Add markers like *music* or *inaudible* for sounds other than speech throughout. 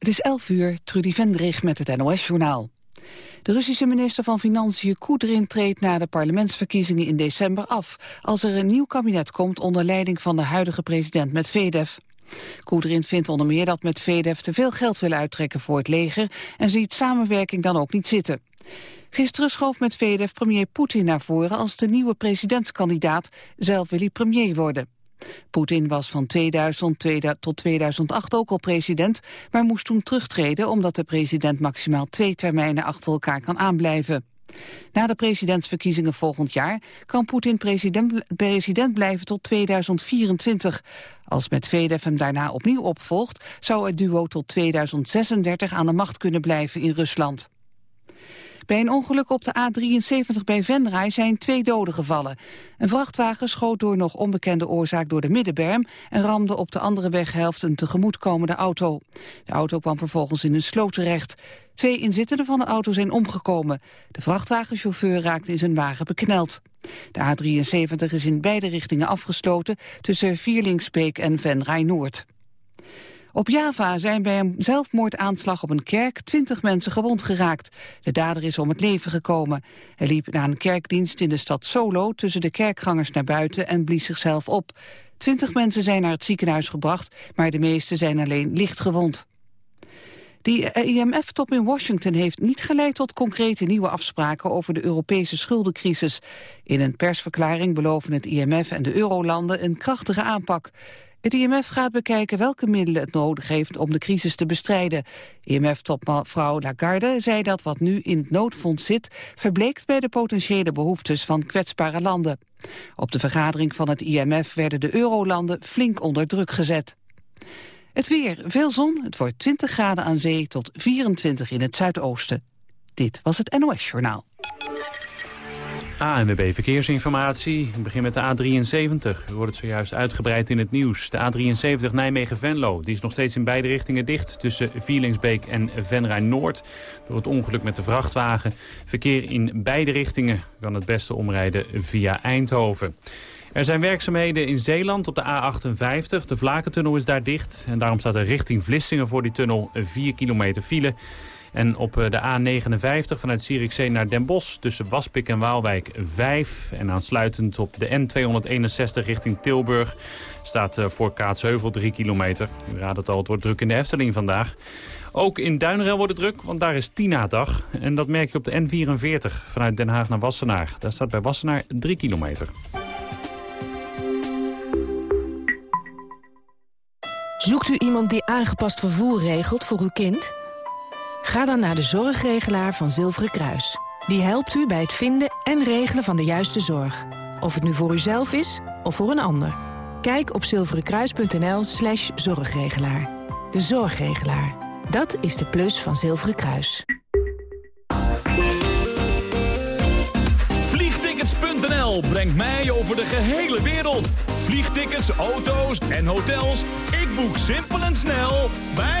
Het is 11 uur, Trudy Vendrig met het NOS-journaal. De Russische minister van Financiën Koedrin treedt na de parlementsverkiezingen in december af, als er een nieuw kabinet komt onder leiding van de huidige president Medvedev. Koedrin vindt onder meer dat Medvedev te veel geld wil uittrekken voor het leger en ziet samenwerking dan ook niet zitten. Gisteren schoof Medvedev premier Poetin naar voren als de nieuwe presidentskandidaat. Zelf wil hij premier worden. Poetin was van 2000 tot 2008 ook al president, maar moest toen terugtreden omdat de president maximaal twee termijnen achter elkaar kan aanblijven. Na de presidentsverkiezingen volgend jaar kan Poetin president, blijven tot 2024. Als Medvedev hem daarna opnieuw opvolgt, zou het duo tot 2036 aan de macht kunnen blijven in Rusland. Bij een ongeluk op de A73 bij Venray zijn twee doden gevallen. Een vrachtwagen schoot door nog onbekende oorzaak door de middenberm... en ramde op de andere weghelft een tegemoetkomende auto. De auto kwam vervolgens in een sloot terecht. Twee inzittenden van de auto zijn omgekomen. De vrachtwagenchauffeur raakte in zijn wagen bekneld. De A73 is in beide richtingen afgesloten tussen Vierlingsbeek en Venray Noord. Op Java zijn bij een zelfmoordaanslag op een kerk twintig mensen gewond geraakt. De dader is om het leven gekomen. Hij liep na een kerkdienst in de stad Solo tussen de kerkgangers naar buiten en blies zichzelf op. Twintig mensen zijn naar het ziekenhuis gebracht, maar de meeste zijn alleen licht gewond. Die IMF-top in Washington heeft niet geleid tot concrete nieuwe afspraken over de Europese schuldencrisis. In een persverklaring beloven het IMF en de eurolanden een krachtige aanpak. Het IMF gaat bekijken welke middelen het nodig heeft om de crisis te bestrijden. IMF-topvrouw Lagarde zei dat wat nu in het noodfonds zit... verbleekt bij de potentiële behoeftes van kwetsbare landen. Op de vergadering van het IMF werden de eurolanden flink onder druk gezet. Het weer, veel zon, het wordt 20 graden aan zee tot 24 in het zuidoosten. Dit was het NOS Journaal. ANWB Verkeersinformatie. Ik begin met de A73. U wordt het zojuist uitgebreid in het nieuws. De A73 Nijmegen-Venlo. Die is nog steeds in beide richtingen dicht. Tussen Vierlingsbeek en Venray Noord. Door het ongeluk met de vrachtwagen. Verkeer in beide richtingen kan het beste omrijden via Eindhoven. Er zijn werkzaamheden in Zeeland op de A58. De Vlakentunnel is daar dicht. En daarom staat er richting Vlissingen voor die tunnel 4 kilometer file. En op eh, de A59 vanuit Zierikzee naar Den Bosch tussen Waspik en Waalwijk 5. En aansluitend op de N261 richting Tilburg staat eh, voor Kaatsheuvel 3 kilometer. U raadt het al, het wordt druk in de Efteling vandaag. Ook in Duinrel wordt het druk, want daar is Tina-dag. En dat merk je op de N44 vanuit Den Haag naar Wassenaar. Daar staat bij Wassenaar 3 kilometer. Zoekt u iemand die aangepast vervoer regelt voor uw kind? Ga dan naar de zorgregelaar van Zilveren Kruis. Die helpt u bij het vinden en regelen van de juiste zorg. Of het nu voor uzelf is of voor een ander. Kijk op zilverenkruis.nl slash zorgregelaar. De zorgregelaar. Dat is de plus van Zilveren Kruis. Vliegtickets.nl brengt mij over de gehele wereld. Vliegtickets, auto's en hotels. Ik boek simpel en snel bij...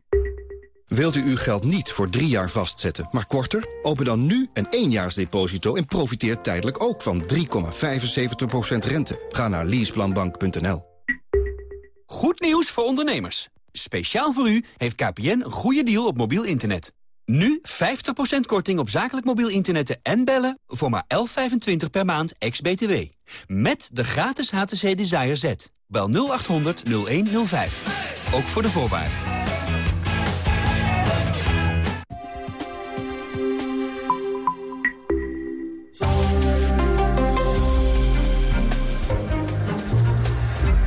Wilt u uw geld niet voor drie jaar vastzetten, maar korter? Open dan nu een éénjaarsdeposito en profiteer tijdelijk ook van 3,75% rente. Ga naar leaseplanbank.nl. Goed nieuws voor ondernemers. Speciaal voor u heeft KPN een goede deal op mobiel internet. Nu 50% korting op zakelijk mobiel internet en bellen voor maar 11,25 per maand ex-BTW. Met de gratis HTC Desire Z. Bel 0800 0105. Ook voor de voorwaarden.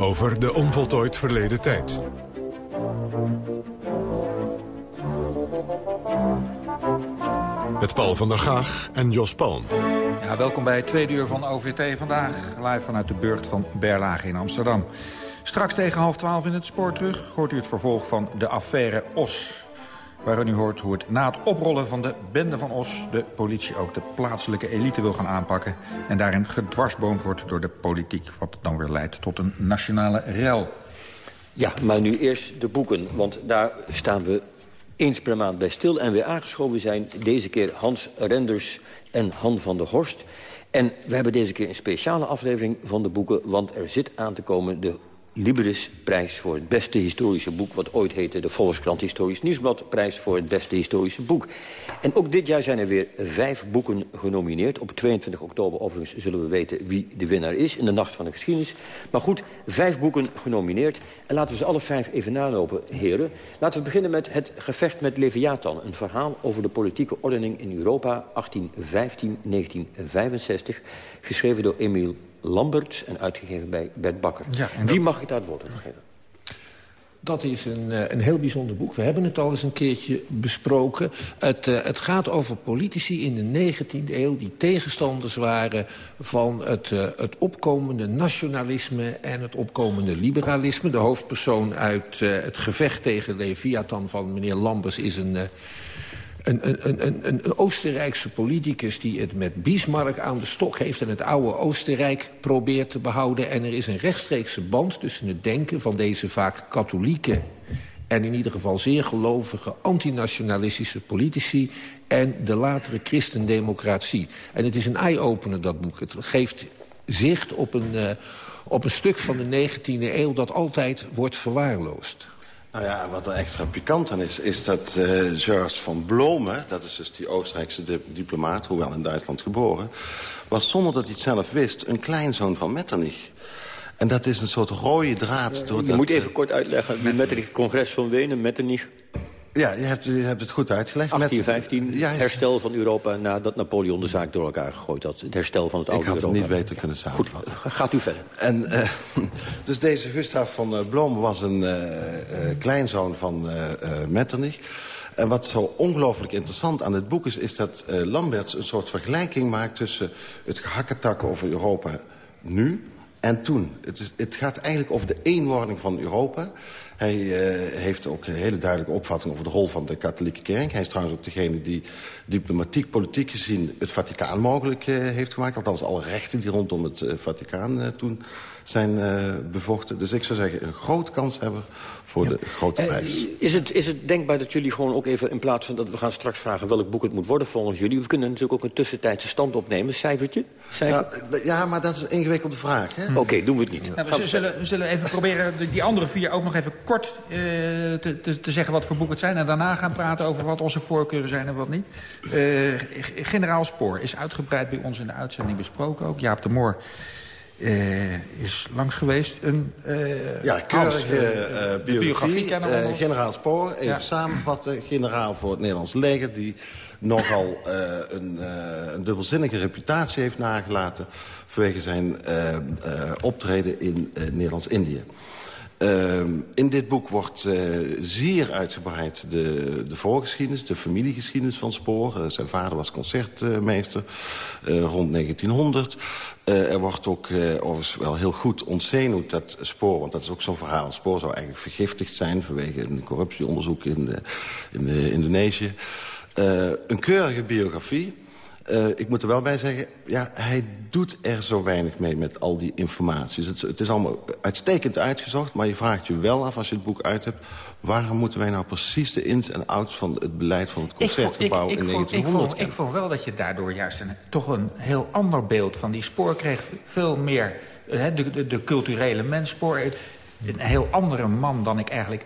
Over de onvoltooid verleden tijd. Met Paul van der Gaag en Jos Palm. Ja, welkom bij het tweede uur van OVT vandaag. Live vanuit de burcht van Berlage in Amsterdam. Straks tegen half twaalf in het spoor terug hoort u het vervolg van de affaire Os waarin u hoort hoe het na het oprollen van de bende van Os... de politie ook de plaatselijke elite wil gaan aanpakken... en daarin gedwarsboomd wordt door de politiek... wat dan weer leidt tot een nationale rel. Ja, maar nu eerst de boeken, want daar staan we eens per maand bij stil... en weer aangeschoven zijn deze keer Hans Renders en Han van der Horst... En we hebben deze keer een speciale aflevering van de boeken... want er zit aan te komen de Liberis-prijs voor het beste historische boek... wat ooit heette de Volkskrant Historisch Nieuwsblad... prijs voor het beste historische boek. En ook dit jaar zijn er weer vijf boeken genomineerd. Op 22 oktober overigens zullen we weten wie de winnaar is... in de Nacht van de Geschiedenis. Maar goed, vijf boeken genomineerd. En laten we ze alle vijf even nalopen, heren. Laten we beginnen met het gevecht met Leviathan. Een verhaal over de politieke ordening in Europa 1815-1965... geschreven door Emile Lambert en uitgegeven bij Bert Bakker. Ja, Wie mag ik daar het woord aan geven? Dat is een, eh, een heel bijzonder boek. We hebben het al eens een keertje besproken. Het, uh, het gaat over politici in de 19e eeuw... die tegenstanders waren van het, uh, het opkomende nationalisme... en het opkomende liberalisme. De hoofdpersoon uit het gevecht tegen Leviathan van meneer Lambers... is een een, een, een, een, Oostenrijkse politicus die het met Bismarck aan de stok heeft... en het oude Oostenrijk probeert te behouden. En er is een rechtstreekse band tussen het denken van deze vaak katholieke... en in ieder geval zeer gelovige antinationalistische politici... en de latere christendemocratie. En het is een eye-opener, dat boek. Het geeft zicht op een, uh, op een stuk van de 19e eeuw dat altijd wordt verwaarloosd. Nou ja, wat er extra pikant aan is, is dat uh, Georges van Blomen... dat is dus die Oostenrijkse diplomaat, hoewel in Duitsland geboren... was zonder dat hij het zelf wist een kleinzoon van Metternich. En dat is een soort rode draad... door Je moet even eh, kort uitleggen. Metternich, congres van Wenen, Metternich... Ja, je hebt, je hebt het goed uitgelegd. 1815, ja, herstel van Europa nadat Napoleon de zaak door elkaar gegooid had. Het herstel van het oude Europa. Ik had het niet beter kunnen samenvatten. Goed, gaat u verder. En, uh, *laughs* dus deze Gustav van uh, Blom was een uh, kleinzoon van Metternich. En wat zo ongelooflijk interessant aan het boek is... is dat Lamberts een soort vergelijking maakt tussen het gehakketak over Europa nu en toen. Het, is, het gaat eigenlijk over de eenwording van Europa... Hij uh, heeft ook een hele duidelijke opvatting over de rol van de katholieke kerk. Hij is trouwens ook degene die diplomatiek, politiek gezien het Vaticaan mogelijk uh, heeft gemaakt. Althans alle rechten die rondom het uh, Vaticaan toen zijn bevochten. Dus ik zou zeggen een grote kans voor de grote prijs. is, het, is het denkbaar dat jullie gewoon ook even... in plaats van dat we gaan straks vragen welk boek het moet worden volgens jullie... we kunnen natuurlijk ook een tussentijdse stand opnemen. Cijfertje? Ja, ja, maar dat is een ingewikkelde vraag. Oké, doen we het niet. Nou, we, zullen, we zullen even proberen die andere vier ook nog even kort uh, te, te, te, zeggen wat voor boeken het zijn... en daarna gaan praten over wat onze voorkeuren zijn en wat niet. Uh, Generaal Spoor is uitgebreid bij ons in de uitzending besproken ook. Jaap de Moor uh, is langs geweest. Een, uh, ja, keurige uh, biografie. biografie generaal Spoor, even ja. samenvatten. Generaal voor het Nederlands leger... die nogal een, een dubbelzinnige reputatie heeft nagelaten... vanwege zijn optreden in Nederlands-Indië. Uh, in dit boek wordt uh, zeer uitgebreid de, de voorgeschiedenis, de familiegeschiedenis van Spoor. Uh, zijn vader was concertmeester rond 1900. er wordt ook overigens wel heel goed ontzenuwd dat Spoor, want dat is ook zo'n verhaal. Spoor zou eigenlijk vergiftigd zijn vanwege een corruptieonderzoek in, de, in de Indonesië. een keurige biografie. Uh, ik moet er wel bij zeggen, ja, hij doet er zo weinig mee met al die informaties. Het, het, is allemaal uitstekend uitgezocht, maar je vraagt je wel af als je het boek uit hebt... waarom moeten wij nou precies de ins en outs van het beleid van het concertgebouw in 1900 ik vond, ik vond wel dat je daardoor juist een, toch een heel ander beeld van die spoor kreeg. Veel meer uh, de, de, de, culturele mens spoor een heel andere man dan ik eigenlijk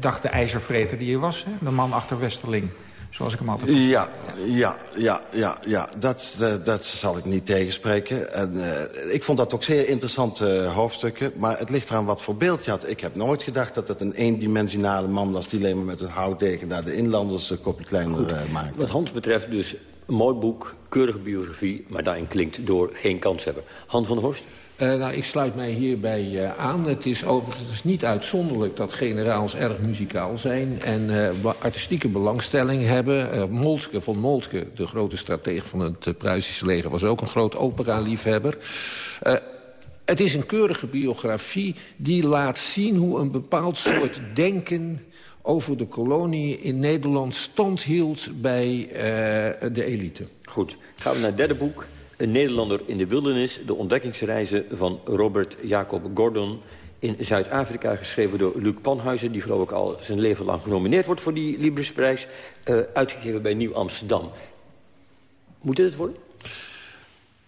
dacht de ijzervreter die hij was. Hè? De man achter Westerling zoals ik hem altijd Ja, ja, ja, ja, ja. Dat, dat, dat zal ik niet tegenspreken. En, uh, ik vond dat ook zeer interessante uh, hoofdstukken. Maar het ligt eraan wat voor beeld je had. Ik heb nooit gedacht dat het een eendimensionale man was... die alleen maar met een houtdegen naar de inlanders een kopje kleiner uh, maakte. Wat Hans betreft dus een mooi boek, keurige biografie... maar daarin klinkt door geen kans hebben. Han van der Horst? Uh, nou, ik sluit mij hierbij uh, aan. Het is overigens niet uitzonderlijk dat generaals erg muzikaal zijn... en uh, artistieke belangstelling hebben. Moltke van Moltke, de grote strateeg van het Pruisische leger... was ook een groot opera-liefhebber. het is een keurige biografie die laat zien hoe een bepaald soort denken over de kolonie in Nederland stand hield bij de elite. Goed, gaan we naar het derde boek... Een Nederlander in de wildernis, de ontdekkingsreizen van Robert Jacob Gordon in Zuid-Afrika, geschreven door Luc Panhuizen... die geloof ik al zijn leven lang genomineerd wordt voor die Librisprijs... Uh, uitgegeven bij Nieuw Amsterdam. Moet dit het worden?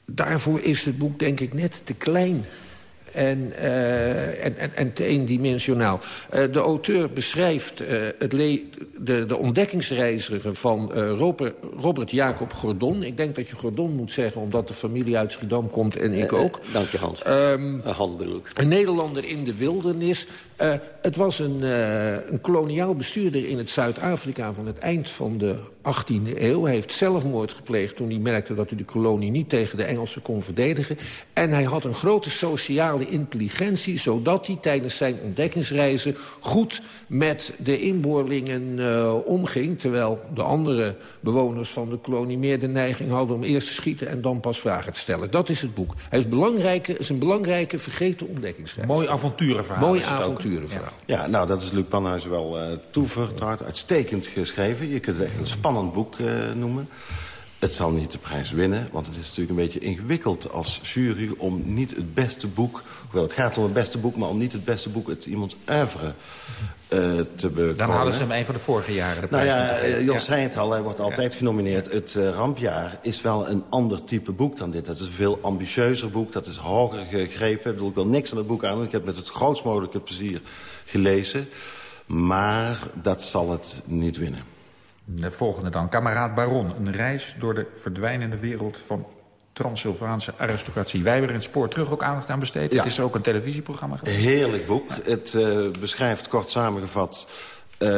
Daarvoor is het boek denk ik net te klein en, uh, en, en, en te eendimensionaal. Uh, de auteur beschrijft uh, het de, de ontdekkingsreiziger van Robert, Robert, Jacob Gordon. Ik denk dat je Gordon moet zeggen, omdat de familie uit Schiedam komt en ik ook. dank je, Hans. Um, Han. Een Nederlander in de wildernis. Het was een, een koloniaal bestuurder in het Zuid-Afrika van het eind van de 18e eeuw. Hij heeft zelfmoord gepleegd toen hij merkte dat hij de kolonie niet tegen de Engelsen kon verdedigen. En hij had een grote sociale intelligentie... zodat hij tijdens zijn ontdekkingsreizen goed met de inboorlingen uh, omging... terwijl de andere bewoners van de kolonie meer de neiging hadden... om eerst te schieten en dan pas vragen te stellen. Dat is het boek. Hij is, belangrijke, is een belangrijke vergeten ontdekkingsreis. Mooi avonturenverhaal. Mooi Ja. ja. nou, dat is Luc Panhuis wel uh, toevertrouwd. Uitstekend geschreven. Je kunt het echt een spannend boek uh, noemen. Het zal niet de prijs winnen, want het is natuurlijk een beetje ingewikkeld als jury... om niet het beste boek, hoewel het gaat om het beste boek... maar om niet het beste boek uit iemands oeuvre uh, te bekomen. Dan hadden ze hem een van de vorige jaren de prijs. Nou ja, Jos ja. zei het al, hij wordt altijd ja. genomineerd. Het uh, Rampjaar is wel een ander type boek dan dit. Dat is een veel ambitieuzer boek, dat is hoger gegrepen. Ik, bedoel, ik wil niks aan het boek aan, ik heb met het grootst mogelijke plezier gelezen. Maar dat zal het niet winnen. De volgende dan. Kameraad Baron. Een reis door de verdwijnende wereld van Transylvaanse aristocratie. Wij hebben er in het spoor terug ook aandacht aan besteed. Ja. Het is ook een televisieprogramma geweest. Heerlijk boek. Ja. Het uh, beschrijft kort samengevat... Uh,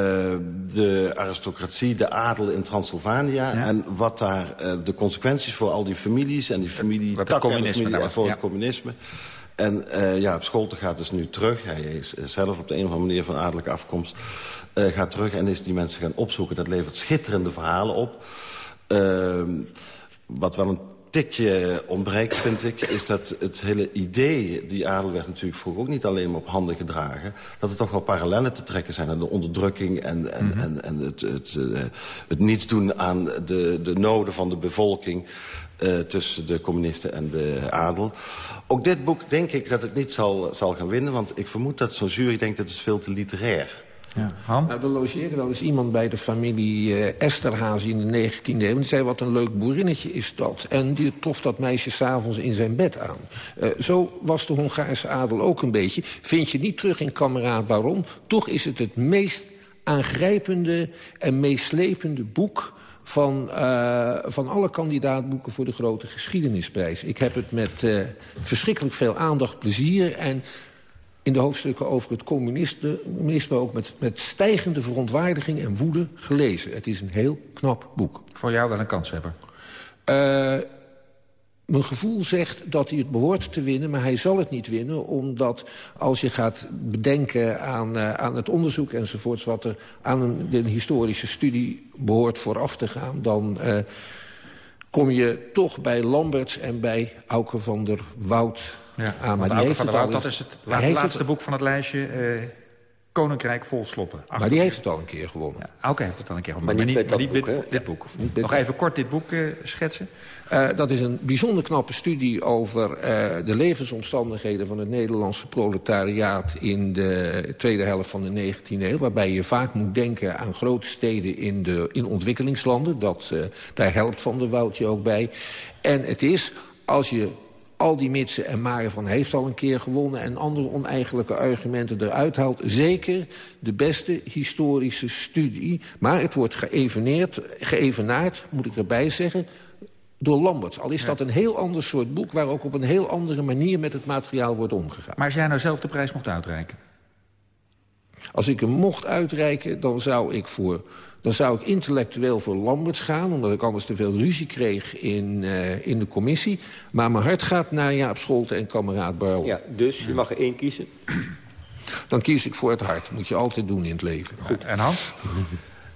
de aristocratie, de adel in Transylvania... Ja. en wat daar uh, de consequenties voor al die families... en die familie, wat communisme familie, voor het communisme... En uh, ja, school gaat dus nu terug. Hij is zelf op de een of andere manier van adellijke afkomst. Uh, gaat terug en is die mensen gaan opzoeken. Dat levert schitterende verhalen op. Uh, wat wel een tikje ontbreekt, vind ik... is dat het hele idee, die adel werd natuurlijk vroeger ook niet alleen maar op handen gedragen... dat er toch wel parallellen te trekken zijn aan de onderdrukking... en, en, mm -hmm. en, en het, het, uh, het niets doen aan de, de noden van de bevolking... Uh, tussen de communisten en de adel. Ook dit boek denk ik dat het niet zal, zal gaan winnen... want ik vermoed dat zo'n jury denkt dat het is veel te literair ja. Han? Nou, er logeerde wel eens iemand bij de familie uh, Esterhazy in de 19e eeuw. Die zei, wat een leuk boerinnetje is dat. En die trof dat meisje s'avonds in zijn bed aan. Uh, zo was de Hongaarse adel ook een beetje. Vind je niet terug in Kameraad Baron. Toch is het het meest aangrijpende en meeslepende boek van, uh, van alle kandidaatboeken voor de grote geschiedenisprijs. Ik heb het met uh, verschrikkelijk veel aandacht, plezier... en in de hoofdstukken over het communisme ook met, met stijgende verontwaardiging en woede gelezen. Het is een heel knap boek. Voor jou wel een kans hebben? Uh, mijn gevoel zegt dat hij het behoort te winnen, maar hij zal het niet winnen. Omdat als je gaat bedenken aan, uh, aan het onderzoek enzovoorts... wat er aan een, historische studie behoort vooraf te gaan... dan uh, kom je toch bij Lamberts en bij Auke van der Woud ja, ah, maar die heeft van het al dat is het laat, laatste het... boek van het lijstje. Uh, Koninkrijk vol sloppen. Maar die heeft het al een keer gewonnen. Ja, Auke heeft het al een keer gewonnen. Maar, maar niet, maar niet boek, dit, dit, boek. Niet Nog even kort dit boek uh, schetsen. Uh, dat is een bijzonder knappe studie over uh, de levensomstandigheden van het Nederlandse proletariaat in de tweede helft van de 19e eeuw. Waarbij je vaak moet denken aan grote steden in, de, in ontwikkelingslanden. Dat, uh, daar helpt Van der Woudje ook bij. En het is, als je al die mitsen en maren van heeft al een keer gewonnen... en andere oneigenlijke argumenten eruit haalt. Zeker de beste historische studie. Maar het wordt geëveneerd, geëvenaard, moet ik erbij zeggen door Lamberts. Al is dat een heel ander soort boek... waar ook op een heel andere manier met het materiaal wordt omgegaan. Maar als jij nou zelf de prijs mocht uitreiken? Als ik hem mocht uitreiken, dan zou ik, voor, dan zou ik intellectueel voor Lamberts gaan... omdat ik anders te veel ruzie kreeg in, uh, in de commissie. Maar mijn hart gaat naar Jaap Scholten en kameraad Barl. Ja, dus je mag er één kiezen. Dan kies ik voor het hart. moet je altijd doen in het leven. Goed. En Hans?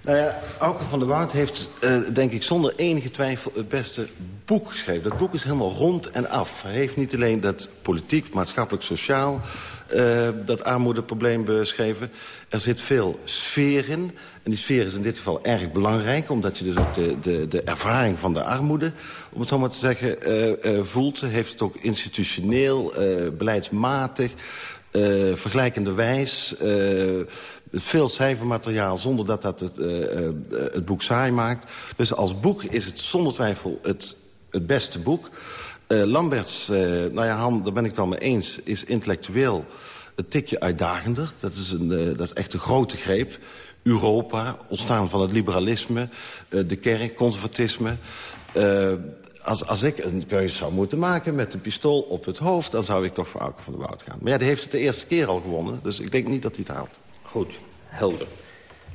Nou ja, Auke van der Woud heeft, uh, denk ik, zonder enige twijfel het beste boek geschreven. Dat boek is helemaal rond en af. Hij heeft niet alleen dat politiek, maatschappelijk, sociaal... Uh, dat armoedeprobleem beschreven. Er zit veel sfeer in. En die sfeer is in dit geval erg belangrijk... omdat je dus ook de, de, de ervaring van de armoede, om het zo maar te zeggen, uh, uh, voelt. Heeft het ook institutioneel, beleidsmatig, vergelijkende wijs veel cijfermateriaal zonder dat dat het, het boek saai maakt. Dus als boek is het zonder twijfel het, het beste boek. Uh, Lamberts, nou ja, Han, daar ben ik het wel mee eens, is intellectueel een tikje uitdagender. Dat is, een, dat is echt een grote greep. Europa, ontstaan van het liberalisme, de kerk, conservatisme. als, als ik een keuze zou moeten maken met een pistool op het hoofd... dan zou ik toch voor Auken van de Woud gaan. Maar ja, die heeft het de eerste keer al gewonnen, dus ik denk niet dat hij het haalt. Goed, helder.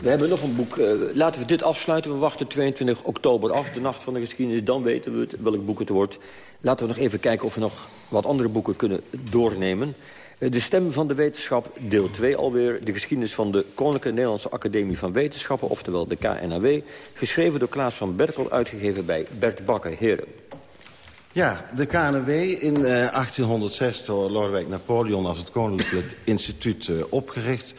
We hebben nog een boek. Uh, laten we dit afsluiten. We wachten 22 oktober af, de nacht van de geschiedenis. Dan weten we het, welk boek het wordt. Laten we nog even kijken of we nog wat andere boeken kunnen doornemen. Uh, de Stem van de Wetenschap, deel 2 alweer. De geschiedenis van de Koninklijke Nederlandse Academie van Wetenschappen... oftewel de KNAW. Geschreven door Klaas van Berkel, uitgegeven bij Bert Bakker. Heren. Ja, de KNW in uh, 1806 door Lodewijk Napoleon als het Koninklijk *laughs* Instituut opgericht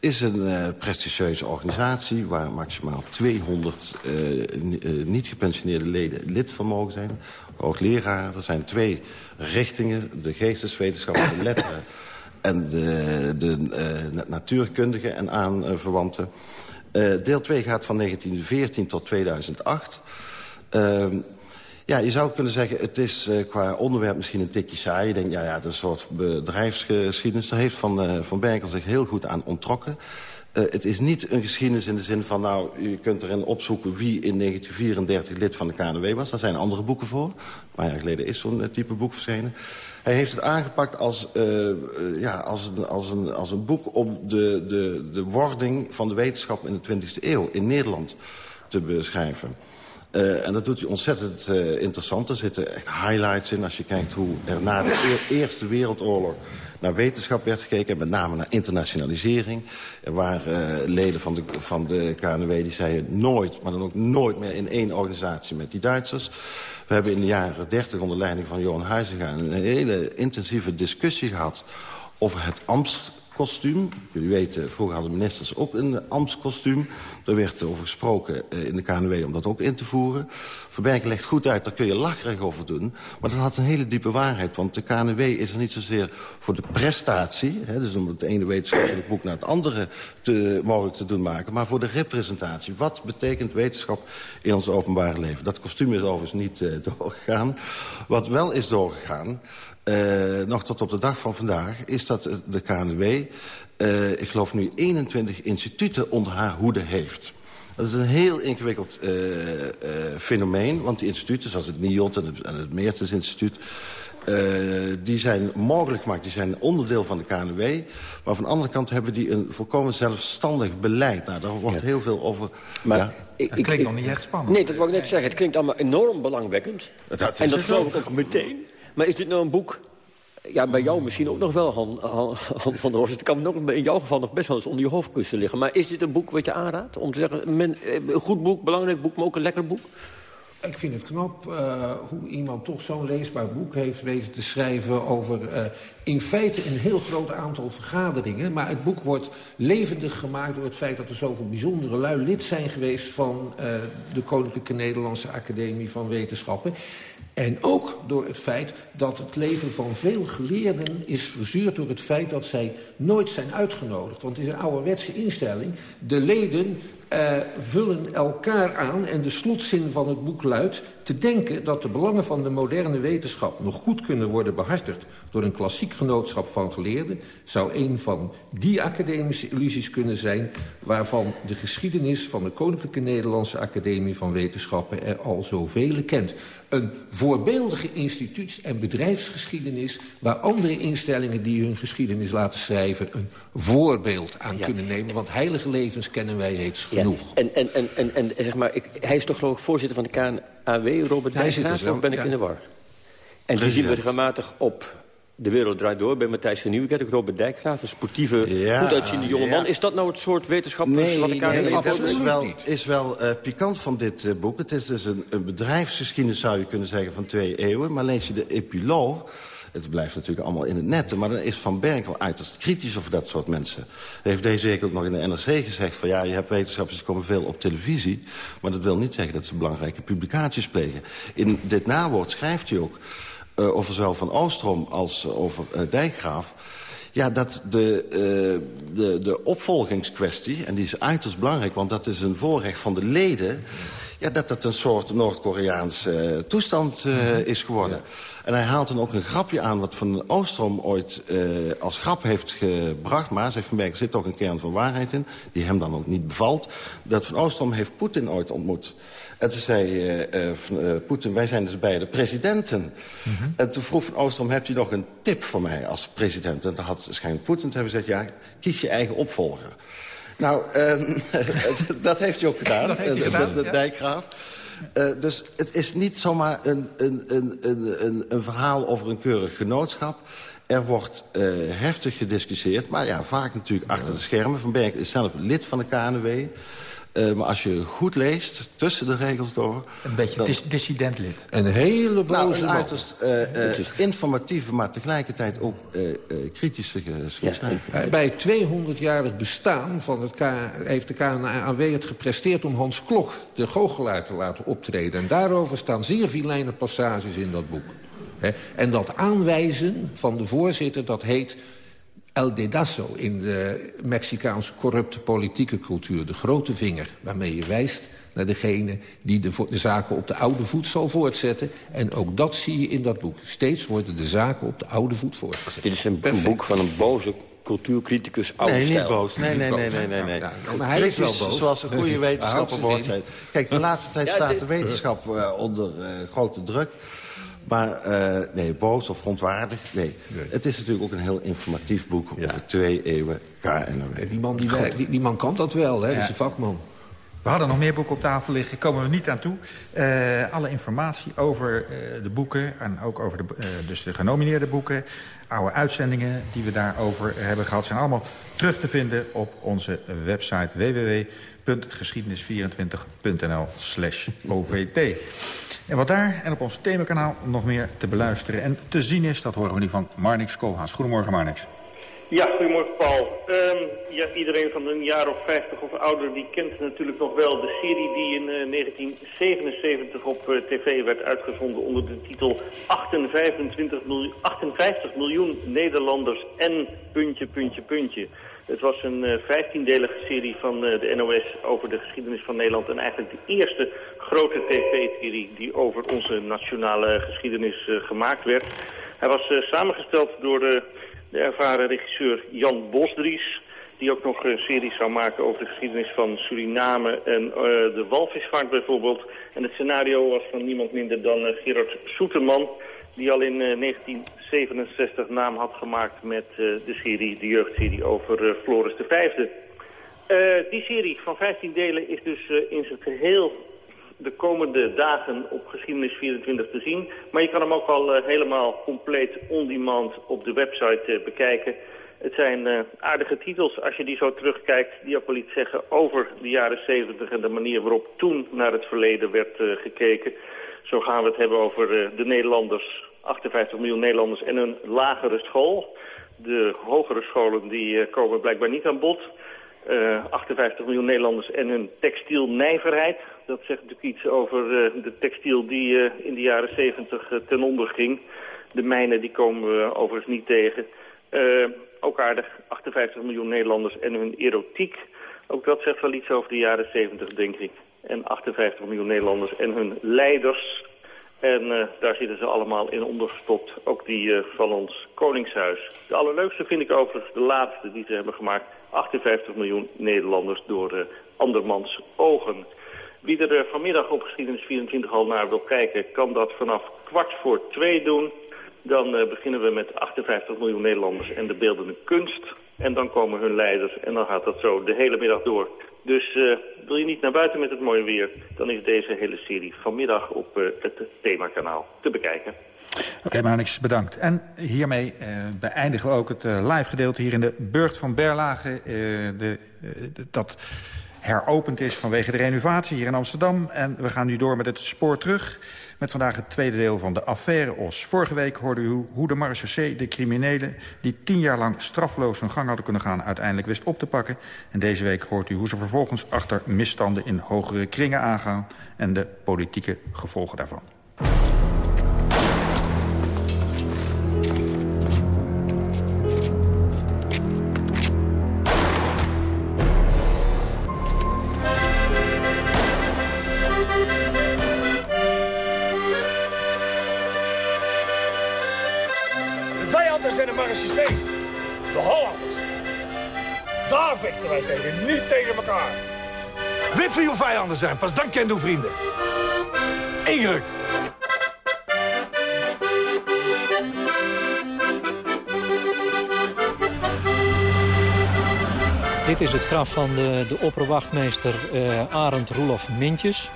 is een uh, prestigieuze organisatie... waar maximaal 200 uh, uh, niet gepensioneerde leden lid van mogen zijn. Hoogleraar. Er zijn twee richtingen. De geesteswetenschappen, de letteren en de, de natuurkundige en aanverwanten. deel 2 gaat van 1914 tot 2008... Ja, je zou kunnen zeggen, het is uh, qua onderwerp misschien een tikje saai. Je denkt, ja, ja, het is een soort bedrijfsgeschiedenis. Daar heeft Van, uh, van Berkel zich heel goed aan ontrokken. Uh, het is niet een geschiedenis in de zin van... nou, je kunt erin opzoeken wie in 1934 lid van de KNW was. Daar zijn andere boeken voor. Een paar jaar geleden is zo'n type boek verschenen. Hij heeft het aangepakt als, ja, als, een, als, een, als een boek... om de, de, de wording van de wetenschap in de 20e eeuw in Nederland te beschrijven. Uh, en dat doet hij ontzettend uh, interessant. Er zitten echt highlights in als je kijkt hoe er na de Eerste Wereldoorlog naar wetenschap werd gekeken. En met name naar internationalisering. Er waren uh, leden van de, van de KNW die zeiden nooit, maar dan ook nooit meer in één organisatie met die Duitsers. We hebben in de jaren dertig onder leiding van Johan Huizinga een hele intensieve discussie gehad over het Amst kostuum. Jullie weten, vroeger hadden ministers ook een ambtskostuum. Er werd over gesproken eh, in de KNW om dat ook in te voeren. Verbergen legt goed uit, daar kun je lachrig over doen. Maar dat had een hele diepe waarheid. Want de KNW is er niet zozeer voor de prestatie... Hè, dus om het ene wetenschappelijk boek naar het andere te, mogelijk te doen maken... maar voor de representatie. Wat betekent wetenschap in ons openbare leven? Dat kostuum is overigens niet uh, *laughs* doorgegaan. Wat wel is doorgegaan... Uh, nog tot op de dag van vandaag is dat de KNW, uh, ik geloof nu 21 instituten onder haar hoede heeft. Dat is een heel ingewikkeld uh, fenomeen, want die instituten, zoals het NIOT en het, en het Meertens Instituut... die zijn mogelijk gemaakt, die zijn onderdeel van de KNW. Maar van de andere kant hebben die een volkomen zelfstandig beleid. Nou, daar wordt heel veel over... Maar ja. ik, het klinkt nog niet echt spannend. Nee, dat wou ik net zeggen. Het klinkt allemaal enorm belangwekkend. Dat en dat geloof ik ook meteen. Maar is dit nou een boek... Ja, bij jou misschien ook nog wel, Han, Han, van der Horst. Het kan in jouw geval nog best wel eens onder je hoofdkussen liggen. Maar is dit een boek wat je aanraadt? Om te zeggen, eh, een goed boek, belangrijk boek, maar ook een lekker boek? Ik vind het knap uh, hoe iemand toch zo'n leesbaar boek heeft weten te schrijven... over uh, in feite een heel groot aantal vergaderingen. Maar het boek wordt levendig gemaakt door het feit dat er zoveel bijzondere lui lid zijn geweest... van uh, de Koninklijke Nederlandse Academie van Wetenschappen. En ook door het feit dat het leven van veel geleerden is verzuurd... door het feit dat zij nooit zijn uitgenodigd. Want het is een ouderwetse instelling. De leden vullen elkaar aan en de slotzin van het boek luidt... Te denken dat de belangen van de moderne wetenschap... nog goed kunnen worden behartigd door een klassiek genootschap van geleerden... zou een van die academische illusies kunnen zijn... waarvan de geschiedenis van de Koninklijke Nederlandse Academie van Wetenschappen... er al zoveel kent. Een voorbeeldige instituuts- en bedrijfsgeschiedenis... waar andere instellingen die hun geschiedenis laten schrijven... een voorbeeld aan kunnen nemen. Want heilige levens kennen wij reeds genoeg. En, en, en, en, en zeg maar, ik, hij is toch geloof ik voorzitter van de KNAW, Robert Dijkgraaf, of ben ik in de war? En die zien we regelmatig op de wereld draait door bij Matthijs van Nieuwkerk, Robert Dijkgraaf, een sportieve, ja, goed uitziende jongeman. Is dat nou het soort wetenschap nee, wat ik aan nee, dat is wel, is wel uh, pikant van dit uh, boek. Het is dus een, een bedrijfsgeschiedenis, zou je kunnen zeggen, van twee eeuwen. Maar lees je de epiloog, het blijft natuurlijk allemaal in het net. Maar dan is Van Berkel uiterst kritisch over dat soort mensen. Hij heeft deze week ook nog in de NRC gezegd... van ja, je hebt wetenschappers die komen veel op televisie... maar dat wil niet zeggen dat ze belangrijke publicaties plegen. In dit nawoord schrijft hij ook uh, over zowel Van Oostrom als over uh, Dijkgraaf... Ja, dat de, de, de opvolgingskwestie, en die is uiterst belangrijk... want dat is een voorrecht van de leden... dat dat een soort Noord-Koreaanse toestand is geworden. En hij haalt dan ook een grapje aan wat Van Oostrom ooit uh, als grap heeft gebracht. Maar, zegt Van Berg, er zit toch een kern van waarheid in... die hem dan ook niet bevalt. Dat Van Oostrom heeft Poetin ooit ontmoet. En toen zei uh, uh, Poetin, wij zijn dus beide presidenten. Mm -hmm. En toen vroeg Van Oostrom, hebt u nog een tip voor mij als president? En toen had schijnt Poetin te hebben gezegd, ja, kies je eigen opvolger. Nou, uh, *laughs* dat heeft hij ook gedaan, dat heeft hij gedaan de, de, de dijkgraaf. Uh, dus het is niet zomaar een, een, een, een, een verhaal over een keurig genootschap. Er wordt uh, heftig gediscussieerd, maar ja, vaak natuurlijk achter de schermen. Van Berkel is zelf lid van de KNW. Uh, maar als je goed leest, tussen de regels door... Een beetje dan... dissident lid. Een hele boze nou, een uiterst uh, uh, informatieve, maar tegelijkertijd ook kritische geschiedenis. Ja. Bij het 200-jarig bestaan van het K heeft de KNAW het gepresteerd... om Hans Klok, de goochelaar, te laten optreden. En daarover staan zeer vilijne passages in dat boek. He, en dat aanwijzen van de voorzitter, dat heet El Dedazo in de Mexicaanse corrupte politieke cultuur. De grote vinger waarmee je wijst naar degene die de, de, zaken op de oude voet zal voortzetten. En ook dat zie je in dat boek. Steeds worden de zaken op de oude voet voortgezet. Dit is een Perfect. boek van een boze cultuurcriticus oude Nee, niet boos. Nee, nee, nee, nee, nee. nee. Ja, maar hij is wel boos. Zoals een goede wetenschapper wordt zijn. Kijk, de laatste tijd staat de wetenschap uh, onder uh, grote druk. Maar uh, nee, boos of verontwaardigd, nee. nee. Het is natuurlijk ook een heel informatief boek ja. over twee eeuwen KNW. Die man, die, die, die man kan dat wel, hè? Ja. Dat is een vakman. We hadden nog meer boeken op tafel liggen, komen we niet aan toe. Uh, alle informatie over uh, de boeken en ook over de, uh, dus de genomineerde boeken... oude uitzendingen die we daarover hebben gehad... zijn allemaal terug te vinden op onze website www.geschiedenis24.nl slash ovt. En wat daar en op ons themakanaal nog meer te beluisteren en te zien is... dat horen we nu van Marnix Koolhaas. Goedemorgen, Marnix. Ja, goedemorgen Paul. Um, ja, iedereen van een jaar of 50 of ouder die kent natuurlijk nog wel de serie die in uh, 1977 op uh, tv werd uitgezonden onder de titel 58 miljoen, 58 miljoen Nederlanders en puntje, puntje, puntje. Het was een uh, vijftiendelige serie van uh, de NOS over de geschiedenis van Nederland. En eigenlijk de eerste grote tv-serie die over onze nationale geschiedenis uh, gemaakt werd. Hij was samengesteld door de, de ervaren regisseur Jan Bosdries. Die ook nog een serie zou maken over de geschiedenis van Suriname en de walvisvaart bijvoorbeeld. En het scenario was van niemand minder dan Gerard Soeterman die al in uh, 1967 naam had gemaakt met uh, de serie, de jeugdserie over uh, Floris V. die serie van 15 delen is dus in zijn geheel de komende dagen op Geschiedenis 24 te zien. Maar je kan hem ook al helemaal compleet on-demand op de website bekijken. Het zijn aardige titels als je die zo terugkijkt, die wel iets zeggen over de jaren 70 en de manier waarop toen naar het verleden werd gekeken. Zo gaan we het hebben over de Nederlanders 58 miljoen Nederlanders en een lagere school. De hogere scholen die uh, komen blijkbaar niet aan bod. Uh, 58 miljoen Nederlanders en hun textielnijverheid. Dat zegt natuurlijk iets over de textiel die in de jaren 70 ten onder ging. De mijnen die komen we overigens niet tegen. ook aardig, 58 miljoen Nederlanders en hun erotiek. Ook dat zegt wel iets over de jaren 70, denk ik. En 58 miljoen Nederlanders en hun leiders En uh, daar zitten ze allemaal in ondergestopt. Ook die uh, van ons Koningshuis. De allerleukste vind ik overigens de laatste die ze hebben gemaakt. 58 miljoen Nederlanders door uh, andermans ogen. Wie er vanmiddag op Geschiedenis 24 al naar wil kijken... kan dat vanaf kwart voor twee doen. Dan beginnen we met 58 miljoen Nederlanders en de beeldende kunst. En dan komen hun leiders en dan gaat dat zo de hele middag door. Dus uh, wil je niet naar buiten met het mooie weer... dan is deze hele serie vanmiddag op uh, het themakanaal te bekijken. Oké, okay, bedankt. En hiermee uh, beëindigen we ook het live gedeelte hier in de Burgt van Berlage. De, dat heropend is vanwege de renovatie hier in Amsterdam. En we gaan nu door met het spoor terug... Met vandaag het tweede deel van de affaire Os. Vorige week hoorde u hoe de marechaussee de criminelen... die tien jaar lang strafloos hun gang hadden kunnen gaan... uiteindelijk wist op te pakken. En deze week hoort u hoe ze vervolgens achter misstanden... in hogere kringen aangaan en de politieke gevolgen daarvan. Wie uw vijanden zijn. Pas dan kent uw vrienden. Ingerukt. Dit is het graf van de, de opperwachtmeester uh, Arend Roelof Mintjes.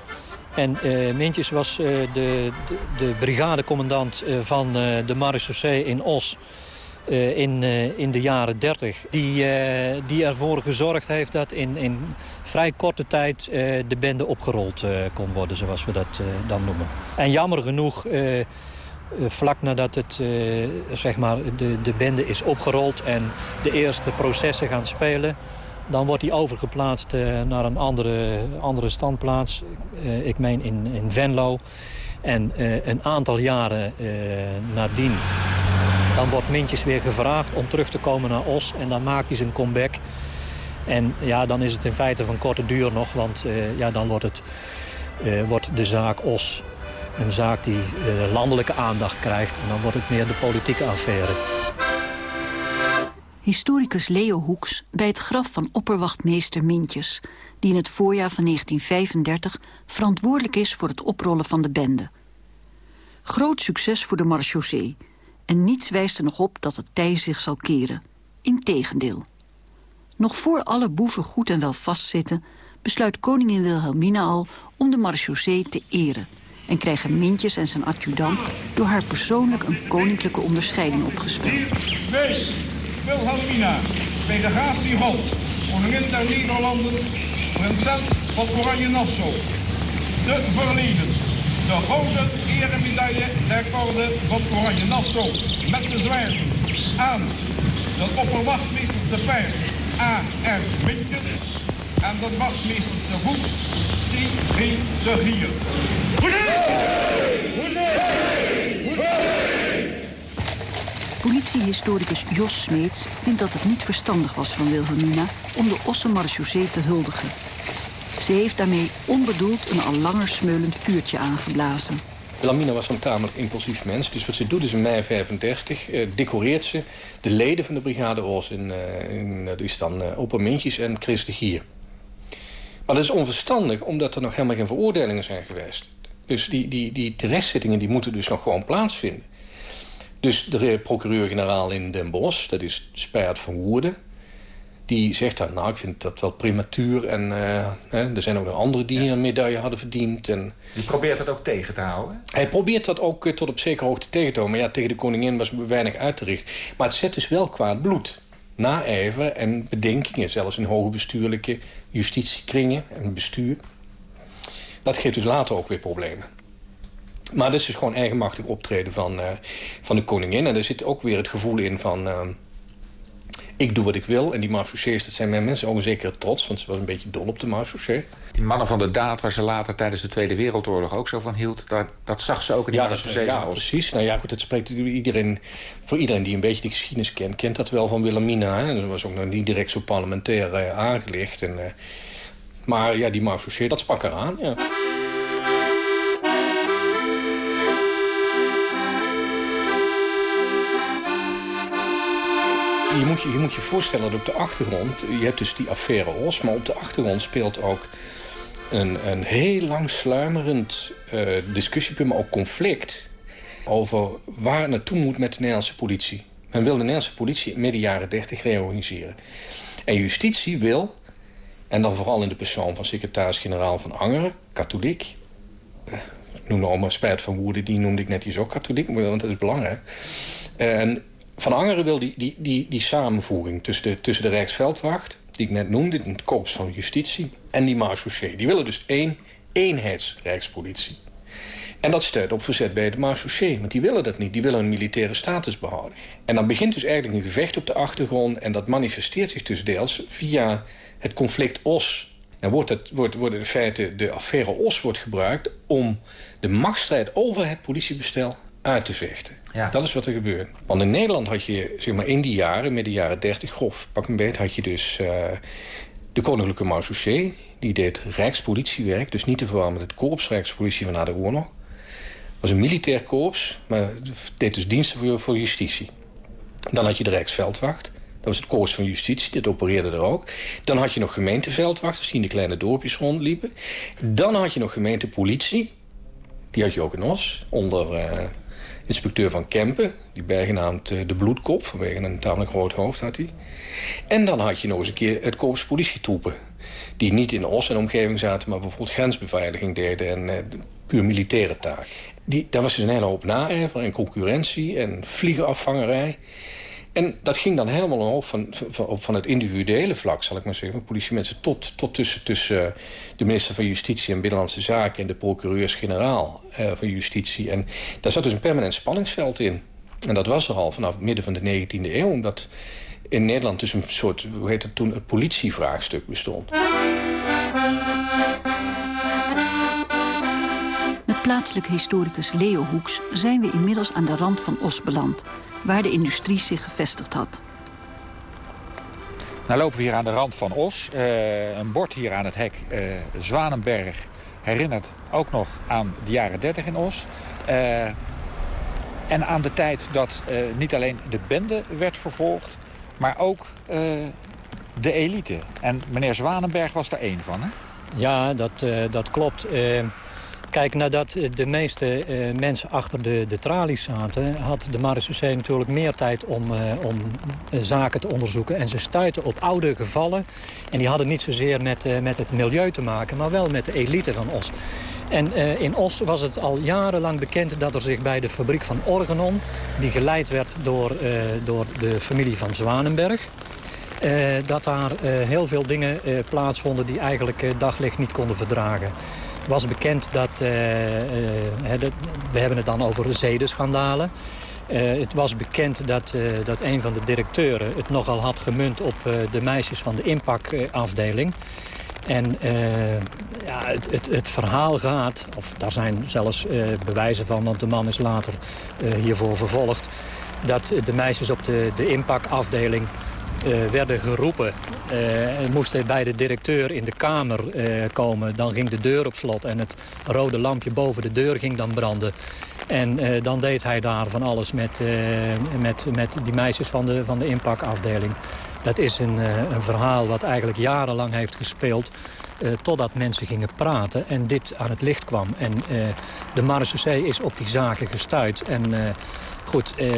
En uh, Mintjes was uh, de, de, de brigadecommandant van de marechaussee in Os... Uh, in, uh, in de jaren 30. Die, uh, die ervoor gezorgd heeft dat in, in vrij korte tijd de bende opgerold kon worden, zoals we dat dan noemen. En jammer genoeg, vlak nadat het, zeg maar de, de bende is opgerold en de eerste processen gaan spelen... dan wordt hij overgeplaatst naar een andere, andere standplaats. ik meen in, in Venlo. En een aantal jaren nadien dan wordt Mintjes weer gevraagd om terug te komen naar Os. En dan maakt hij zijn comeback. En ja, dan is het in feite van korte duur nog. Want uh, ja, dan wordt, het, uh, wordt de zaak Os een zaak die uh, landelijke aandacht krijgt. En dan wordt het meer de politieke affaire. Historicus Leo Hoeks bij het graf van opperwachtmeester Mintjes... die in het voorjaar van 1935 verantwoordelijk is voor het oprollen van de bende. Groot succes voor de marechaussee en niets wijst er nog op dat het tij zich zal keren. Integendeel. Nog voor alle boeven goed en wel vastzitten... besluit koningin Wilhelmina al om de marechaussee te eren... en krijgen Mintjes en zijn adjudant door haar persoonlijk een koninklijke onderscheiding opgespeeld. Wees, Wilhelmina, bij de graaf die God, koningin der Nederlanden, prinses van Oranje-Nassau, de verleden de gouden eremedaille der Korde van Oranje Nassau met de zwijgen aan de opperwachtmeester de Pijl A.R. Wintjes en de wachtmeester de Voet C.G. de Gier. Politiehistoricus Jos Smeets vindt dat het niet verstandig was van Wilhelmina om de Osse te huldigen. Ze heeft daarmee onbedoeld een al langer smeulend vuurtje aangeblazen. Lamina was een tamelijk impulsief mens. Dus wat ze doet is in mei 35 eh, decoreert ze de leden van de Brigade Oos. In, uh, in, is dan uh, Oppermintjes en Chris de Gier. Maar dat is onverstandig, omdat er nog helemaal geen veroordelingen zijn geweest. Dus die, die, die, die moeten dus nog gewoon plaatsvinden. Dus de procureur-generaal in Den Bosch, dat is Spijert van Woerden die zegt dan, nou, ik vind dat wel prematuur. En uh, hè, er zijn ook nog anderen die hier een medaille hadden verdiend. En... Die probeert dat ook tegen te houden? Hij probeert dat ook uh, tot op zekere hoogte tegen te houden. Maar ja, tegen de koningin was weinig uit te richten. Maar het zet dus wel kwaad bloed. Naijver en bedenkingen, zelfs in hoge bestuurlijke justitiekringen en bestuur. Dat geeft dus later ook weer problemen. Maar dat is dus gewoon eigenmachtig optreden van, uh, van de koningin. En er zit ook weer het gevoel in van ik doe wat ik wil. En die marchaussées, dat zijn mijn mensen ook een zekere trots. Want ze was een beetje dol op de marchaussee. Die mannen van de daad, waar ze later tijdens de Tweede Wereldoorlog ook zo van hield... dat, dat zag ze ook in die ja, marchaussées. Ja, precies. Nou ja, goed, dat spreekt iedereen, voor iedereen die een beetje de geschiedenis kent... kent dat wel van Wilhelmina. Hè? Dat was ook nog niet direct zo parlementair uh, aangelegd. En, uh, maar ja, die marchaussee, dat sprak eraan, ja. Je moet je, je moet je voorstellen dat op de achtergrond... je hebt dus die affaire Os, maar op de achtergrond speelt ook... een, een heel lang sluimerend uh, discussiepunt, maar ook conflict... over waar het naartoe moet met de Nederlandse politie. Men wil de Nederlandse politie midden jaren 30 reorganiseren. En justitie wil, en dan vooral in de persoon van secretaris-generaal van Angeren... katholiek, ik noem nou maar spijt van woorden, die noemde ik net iets ook katholiek... want dat is belangrijk... En van Angeren wil die, die, die, die samenvoeging tussen de, tussen de Rijksveldwacht... die ik net noemde, het korps van justitie... en die marechaussee. Die willen dus één eenheidsrijkspolitie. En dat stuit op verzet bij de marechaussee. Want die willen dat niet. Die willen een militaire status behouden. En dan begint dus eigenlijk een gevecht op de achtergrond... en dat manifesteert zich dus deels via het conflict Os. En wordt, het, wordt, wordt in feite de affaire Os wordt gebruikt... om de machtsstrijd over het politiebestel uit te vechten. Ja. Dat is wat er gebeurt. Want in Nederland had je zeg maar, in die jaren, midden jaren 30, grof pak een beet... had je dus uh, de Koninklijke Marechaussee. Die deed rijkspolitiewerk, dus niet te verwarren met het korps Rijkspolitie van na de oorlog. Was een militair korps, maar deed dus diensten voor, voor justitie. Dan had je de Rijksveldwacht. Dat was het korps van justitie, dat opereerde er ook. Dan had je nog gemeenteveldwachters die in de kleine dorpjes rondliepen. Dan had je nog gemeentepolitie. Die had je ook in Os, onder... Uh, inspecteur van Kempen, die bijgenaamd uh, de bloedkop... vanwege een tamelijk groot hoofd had hij. En dan had je nog eens een keer het korps politietroepen... die niet in Os en omgeving zaten... maar bijvoorbeeld grensbeveiliging deden en uh, puur militaire taak. Die, daar was dus een hele hoop naijver en concurrentie en vliegenafvangerij... En dat ging dan helemaal omhoog van, van, van het individuele vlak, zal ik maar zeggen. Van politiemensen tot, tot tussen, tussen eh, de minister van Justitie en Binnenlandse Zaken... en de procureurs-generaal uh, van Justitie. En daar zat dus een permanent spanningsveld in. En dat was er al vanaf het midden van de 19e eeuw. Omdat in Nederland dus een soort, hoe heet het toen, het politievraagstuk bestond. Met plaatselijke historicus Leo Hoeks zijn we inmiddels aan de rand van Os beland waar de industrie zich gevestigd had. Nou lopen we hier aan de rand van Os. Uh, een bord hier aan het hek, uh, Zwanenberg, herinnert ook nog aan de jaren 30 in Os. Uh, en aan de tijd dat niet alleen de bende werd vervolgd... maar ook de elite. En meneer Zwanenberg was er één van, hè? Ja, dat, dat klopt. Kijk, nadat de meeste uh, mensen achter de, de tralies zaten... had de marechaussee natuurlijk meer tijd om, uh, om zaken te onderzoeken. En ze stuiten op oude gevallen. En die hadden niet zozeer met, met het milieu te maken... maar wel met de elite van Os. En in Os was het al jarenlang bekend dat er zich bij de fabriek van Organon... die geleid werd door, door de familie van Zwanenberg... dat daar heel veel dingen plaatsvonden die eigenlijk daglicht niet konden verdragen was bekend dat, eh, eh, we hebben het dan over zedenschandalen. Uh, het was bekend dat, dat een van de directeuren het nogal had gemunt op de meisjes van de inpakafdeling. En ja, het, het, het, verhaal gaat, of daar zijn zelfs bewijzen van... want de man is later hiervoor vervolgd... dat de meisjes op de, de uh, werden geroepen. Uh, moesten bij de directeur in de kamer uh, komen. Dan ging de deur op slot en het rode lampje boven de deur ging dan branden. En dan deed hij daar van alles met, met, met die meisjes van de, van de inpakafdeling. Dat is een, een verhaal wat eigenlijk jarenlang heeft gespeeld... totdat mensen gingen praten en dit aan het licht kwam. En de marechaussee is op die zaken gestuurd. En Goed, eh,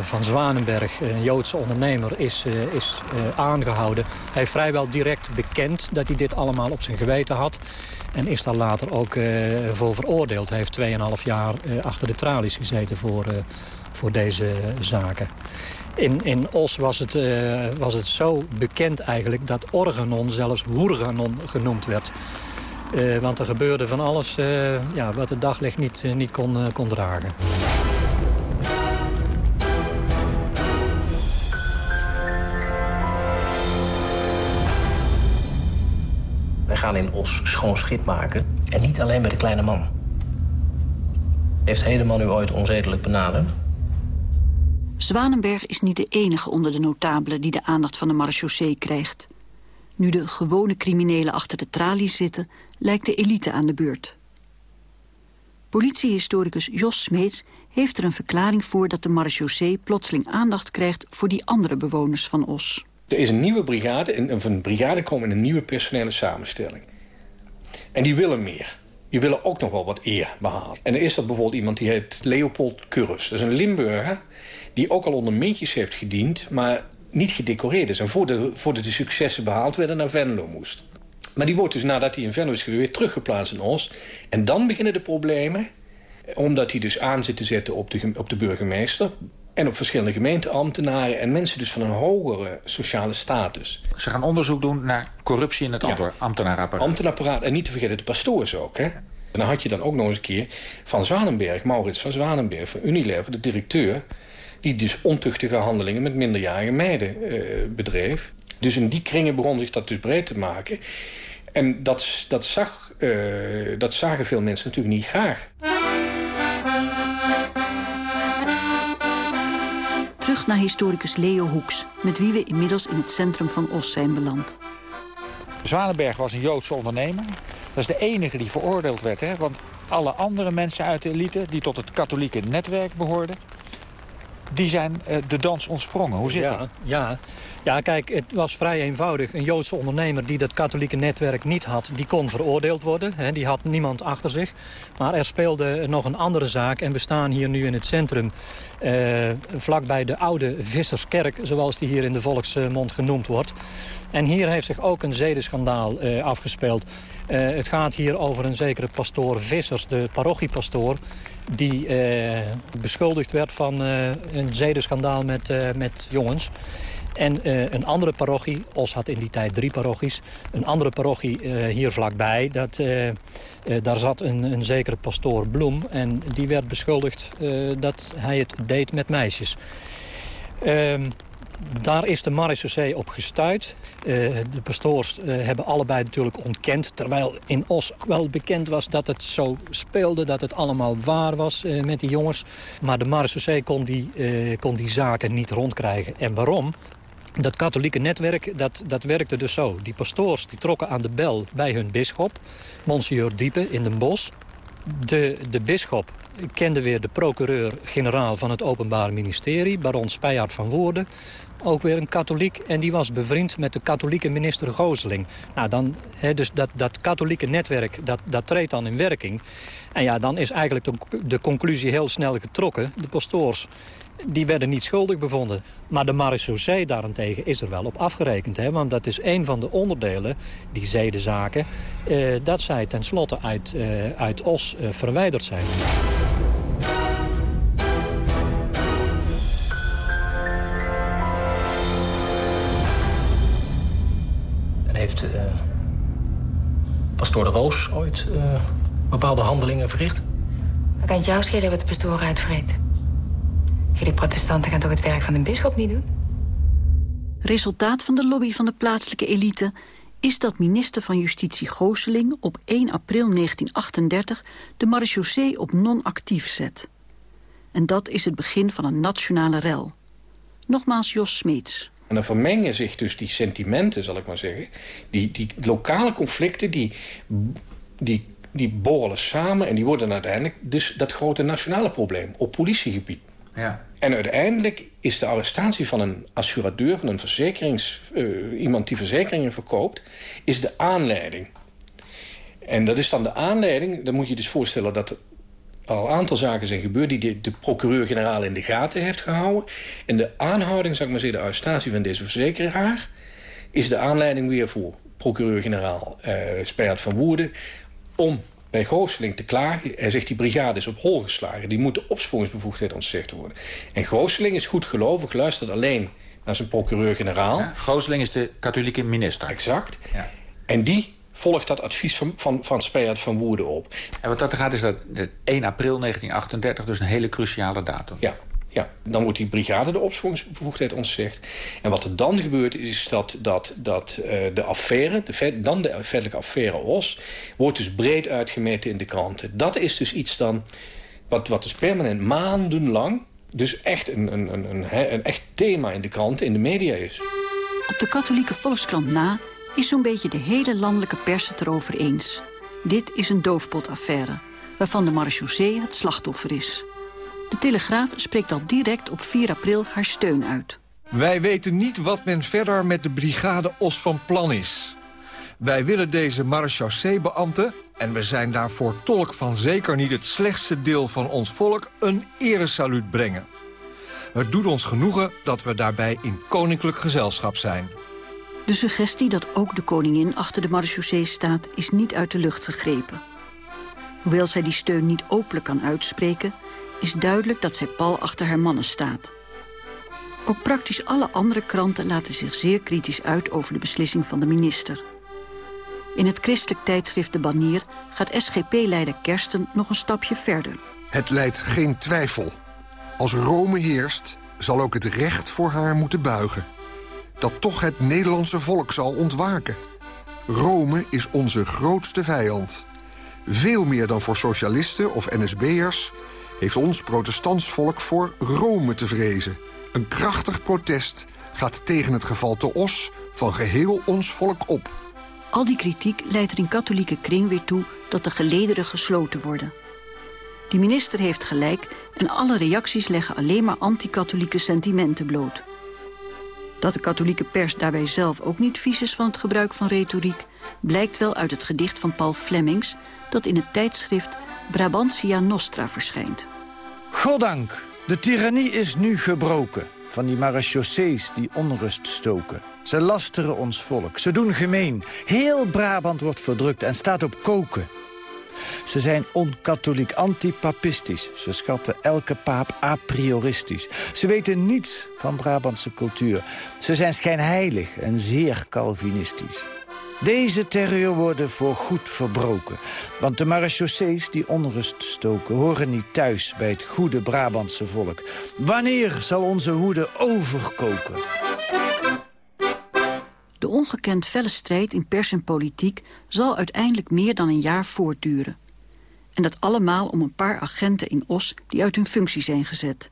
Van Zwanenberg, een Joodse ondernemer, is, is aangehouden. Hij heeft vrijwel direct bekend dat hij dit allemaal op zijn geweten had. En is daar later ook voor veroordeeld. Hij heeft 2,5 jaar achter de tralies gezeten voor, voor deze zaken. In, in Os was het, was het zo bekend eigenlijk dat Organon zelfs Hoerganon genoemd werd. want er gebeurde van alles ja, wat het daglicht niet, niet kon, kon dragen. gaan in Os schoon schip maken. En niet alleen bij de kleine man. Heeft Hedeman u ooit onzedelijk benaderd? Zwanenberg is niet de enige onder de notabelen die de aandacht van de marechaussee krijgt. Nu de gewone criminelen achter de tralies zitten, lijkt de elite aan de beurt. Politiehistoricus Jos Smeets heeft er een verklaring voor... dat de marechaussee plotseling aandacht krijgt voor die andere bewoners van Os. Er is een nieuwe brigade en van brigade komen in een nieuwe personele samenstelling. En die willen meer. Die willen ook nog wel wat eer behalen. En er is dat bijvoorbeeld iemand die heet Leopold Curus. Dat is een Limburger die ook al onder mintjes heeft gediend... maar niet gedecoreerd is. En voordat, voordat de successen behaald werden naar Venlo moest. Maar die wordt dus nadat hij in Venlo is weer teruggeplaatst in Os. En dan beginnen de problemen. Omdat hij dus aan zit te zetten op de, op de burgemeester. En op verschillende gemeenteambtenaren. En mensen dus van een hogere sociale status. Ze gaan onderzoek doen naar corruptie in het ja. ambtenaarapparaat. Ambtenaarapparaat. En niet te vergeten de pastoors ook. Hè? En dan had je dan ook nog eens een keer van Zwanenberg. Maurits van Zwanenberg van Unilever, de directeur die dus ontuchtige handelingen met minderjarige meiden uh, bedreef. Dus in die kringen begon zich dat dus breed te maken. En dat, dat, zag, uh, dat zagen veel mensen natuurlijk niet graag. Terug naar historicus Leo Hoeks... met wie we inmiddels in het centrum van Os zijn beland. Zwanenberg was een Joodse ondernemer. Dat is de enige die veroordeeld werd. Hè? Want alle andere mensen uit de elite... die tot het katholieke netwerk behoorden die zijn uh, de dans ontsprongen. Hoe zit ja, dat? Ja. ja, kijk, het was vrij eenvoudig. Een Joodse ondernemer die dat katholieke netwerk niet had... die kon veroordeeld worden. Hè, die had niemand achter zich. Maar er speelde nog een andere zaak. En we staan hier nu in het centrum... Uh, vlakbij de oude Visserskerk... zoals die hier in de volksmond genoemd wordt. En hier heeft zich ook een zedenschandaal uh, afgespeeld. het gaat hier over een zekere pastoor Vissers, de parochiepastoor die eh, beschuldigd werd van eh, een zedenschandaal met, eh, met jongens. En een andere parochie, Os had in die tijd drie parochies... een andere parochie hier vlakbij, dat, daar zat een, een zekere pastoor Bloem... en die werd beschuldigd dat hij het deed met meisjes. Daar is de marechaussee op gestuurd. Uh, de pastoors uh, hebben allebei natuurlijk ontkend. Terwijl in Os wel bekend was dat het zo speelde. Dat het allemaal waar was uh, met die jongens. Maar de marechaussee kon die, kon die zaken niet rondkrijgen. En waarom? Dat katholieke netwerk, dat, dat werkte dus zo. Die pastoors die trokken aan de bel bij hun bisschop. Monsignor Diepe in Den Bosch. De, de bisschop kende weer de procureur-generaal van het Openbaar Ministerie... baron Speijard van Woerden ook weer een katholiek. En die was bevriend met de katholieke minister Gooseling. Nou, dan, dus dat, dat katholieke netwerk, dat, dat treedt dan in werking. En ja, dan is eigenlijk de, conclusie heel snel getrokken. De pastoors die werden niet schuldig bevonden. Maar de marechaussee daarentegen is er wel op afgerekend. Hè? Want dat is een van de onderdelen, die zedenzaken... Eh, dat zij tenslotte uit, eh, uit Os eh, verwijderd zijn. Pastoor de Roos ooit uh, bepaalde handelingen verricht? Wat kan het jou schelen wat de pastoor uitvreet? Jullie protestanten gaan toch het werk van een bisschop niet doen? Resultaat van de lobby van de plaatselijke elite is dat minister van Justitie Gooseling op 1 april 1938 de marechaussee op non-actief zet. En dat is het begin van een nationale rel. Nogmaals Jos Smeets. En dan vermengen zich dus die sentimenten, zal ik maar zeggen. Die, die lokale conflicten, die, die, die borrelen samen... en die worden uiteindelijk dus dat grote nationale probleem op politiegebied. Ja. En uiteindelijk is de arrestatie van een assuradeur, van een verzekerings, uh, iemand die verzekeringen verkoopt, is de aanleiding. En dat is dan de aanleiding, dan moet je dus voorstellen dat al een aantal zaken zijn gebeurd... die de, de procureur-generaal in de gaten heeft gehouden. En de aanhouding, zou ik maar zeggen, de arrestatie van deze verzekeraar... is de aanleiding weer voor procureur-generaal uh, van Woerden... om bij Gooseling te klagen. Hij zegt die brigade is op hol geslagen. Die moet de opsporingsbevoegdheid ontzegd worden. En Gooseling is goed gelovig, luistert alleen naar zijn procureur-generaal. Ja, Gooseling is de katholieke minister. Exact. Ja. En die volgt dat advies van, van, van van Woerden op. En wat dat gaat is dat 1 april 1938 dus een hele cruciale datum. Ja, ja, dan wordt die brigade de opsporingsbevoegdheid ontzegd. En wat er dan gebeurt is dat, dat, dat uh, de affaire, de, dan de feitelijke affaire Os... wordt dus breed uitgemeten in de kranten. Dat is dus iets dan wat, wat dus permanent maandenlang... dus echt een, een, een, een, een echt thema in de kranten, in de media is. Op de katholieke Volkskrant na is zo'n beetje de hele landelijke pers het erover eens. Dit is een doofpotaffaire. waarvan de marechaussee het slachtoffer is. De Telegraaf spreekt al direct op 4 april haar steun uit. Wij weten niet wat men verder met de brigade Os van plan is. Wij willen deze marechaussee-beambten, en we zijn daarvoor tolk van zeker niet het slechtste deel van ons volk, een eresaluut brengen. Het doet ons genoegen dat we daarbij in koninklijk gezelschap zijn. De suggestie dat ook de koningin achter de marechaussee staat... is niet uit de lucht gegrepen. Hoewel zij die steun niet openlijk kan uitspreken... is duidelijk dat zij pal achter haar mannen staat. Ook praktisch alle andere kranten laten zich zeer kritisch uit... over de beslissing van de minister. In het christelijk tijdschrift De Banier gaat SGP-leider Kersten nog een stapje verder. Het leidt geen twijfel. Als Rome heerst, zal ook het recht voor haar moeten buigen. Dat toch het Nederlandse volk zal ontwaken. Rome is onze grootste vijand. Veel meer dan voor socialisten of NSB'ers... heeft ons protestants volk voor Rome te vrezen. Een krachtig protest gaat tegen het geval te os van geheel ons volk op. Al die kritiek leidt er in katholieke kring weer toe dat de gelederen gesloten worden. Die minister heeft gelijk en alle reacties leggen alleen maar anti-katholieke sentimenten bloot. Dat de katholieke pers daarbij zelf ook niet vies is van het gebruik van retoriek... blijkt wel uit het gedicht van Paul Flemings... dat in het tijdschrift Brabantia Nostra verschijnt. Goddank, de tirannie is nu gebroken van die marechaussees die onrust stoken. Ze lasteren ons volk, ze doen gemeen. Heel Brabant wordt verdrukt en staat op koken. Ze zijn onkatholiek, antipapistisch. Ze schatten elke paap a prioristisch. Ze weten niets van Brabantse cultuur. Ze zijn schijnheilig en zeer calvinistisch. Deze terreur worden voor goed verbroken. Want de marechaussees die onrust stoken... horen niet thuis bij het goede Brabantse volk. Wanneer zal onze woede overkoken? Ongekend felle strijd in pers en politiek... zal uiteindelijk meer dan een jaar voortduren. En dat allemaal om een paar agenten in Os... die uit hun functie zijn gezet.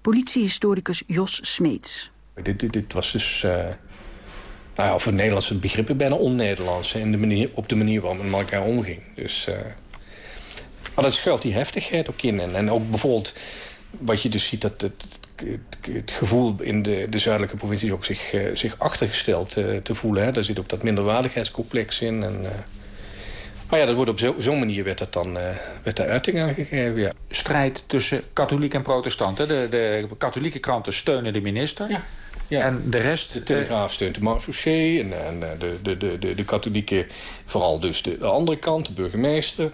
Politiehistoricus Jos Smeets. Dit, dit, was dus... Uh nou ja, voor Nederlandse begrippen bijna on-Nederlands. Op de manier waarop men met elkaar omging. Dus, uh, maar dat schuilt die heftigheid ook in. En, en ook bijvoorbeeld wat je dus ziet... dat het, het, het gevoel in de, de zuidelijke provincies ook zich, uh, zich achtergesteld uh, te voelen. Hè. Daar zit ook dat minderwaardigheidscomplex in. En, maar ja, dat wordt op zo'n zo manier werd dat dan werd daar uiting aan gegeven. Ja. Strijd tussen katholiek en protestanten. De, de katholieke kranten steunen de minister. Ja. Ja. En de rest... De Telegraaf steunt de marechaussee en, en de, de, de, de, de katholieke... vooral dus de andere kant, de burgemeester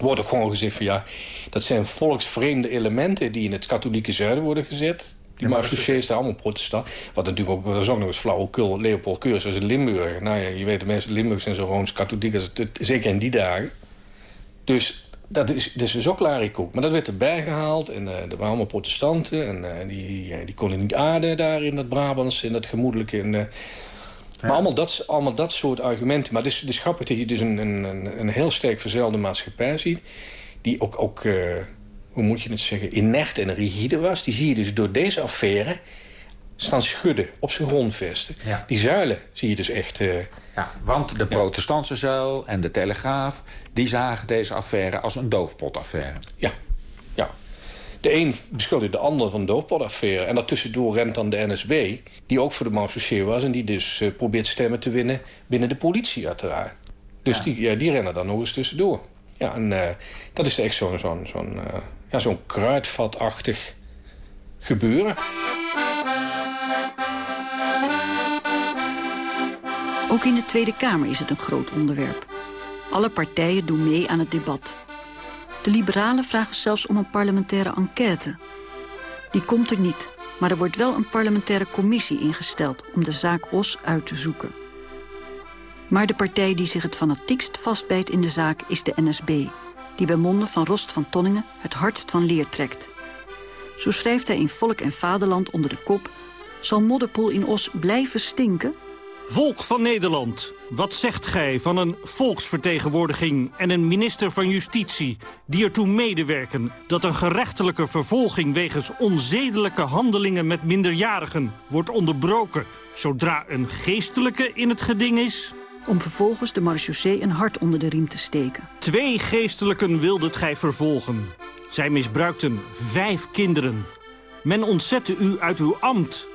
wordt ook gewoon gezegd van ja, dat zijn volksvreemde elementen die in het katholieke zuiden worden gezet. Die ja, marechaussee is allemaal protestant. Wat natuurlijk ook, dat is ook nog eens flauwekul. Leopold Keurs was in Limburg. Nou ja, je weet, de mensen in Limburg zijn zo gewoon katholiek als het, zeker in die dagen. Dus dat is, dat is dus ook larikoek. Maar dat werd erbij gehaald. En uh, er waren allemaal protestanten. En uh, die, die konden niet aarden daar in dat Brabants. In dat gemoedelijke. En, uh. Maar allemaal dat, allemaal dat soort argumenten. Maar het is, het is grappig dat je dus een, een, een heel sterk verzelfde maatschappij ziet. Die ook, ook hoe moet je het zeggen, inert en rigide was. Die zie je dus door deze affaire staan schudden op zijn grondvesten. Ja. Die zuilen zie je dus echt... Uh... Ja, want de protestantse zuil en de Telegraaf... die zagen deze affaire als een doofpotaffaire. Ja. De een beschuldigt de ander van een doofpotaffaire. En daartussendoor rent dan de NSB... die ook voor de Mansoucheer was... en die dus uh, probeert stemmen te winnen binnen de politie uiteraard. Dus ja. Die, ja, die rennen dan nog eens tussendoor. Ja, en uh, dat is echt zo'n zo'n zo'n ja, zo'n kruidvatachtig gebeuren. Ook in de Tweede Kamer is het een groot onderwerp. Alle partijen doen mee aan het debat. De liberalen vragen zelfs om een parlementaire enquête. Die komt er niet, maar er wordt wel een parlementaire commissie ingesteld... om de zaak Os uit te zoeken. Maar de partij die zich het fanatiekst vastbijt in de zaak is de NSB... die bij monden van Rost van Tonningen het hardst van leer trekt. Zo schrijft hij in Volk en Vaderland onder de kop... zal Modderpoel in Os blijven stinken... Volk van Nederland, wat zegt gij van een volksvertegenwoordiging en een minister van Justitie die ertoe medewerken dat een gerechtelijke vervolging wegens onzedelijke handelingen met minderjarigen wordt onderbroken zodra een geestelijke in het geding is? om vervolgens de marechaussee een hart onder de riem te steken. Twee geestelijken wildet gij vervolgen. Zij misbruikten vijf kinderen. Men ontzette u uit uw ambt.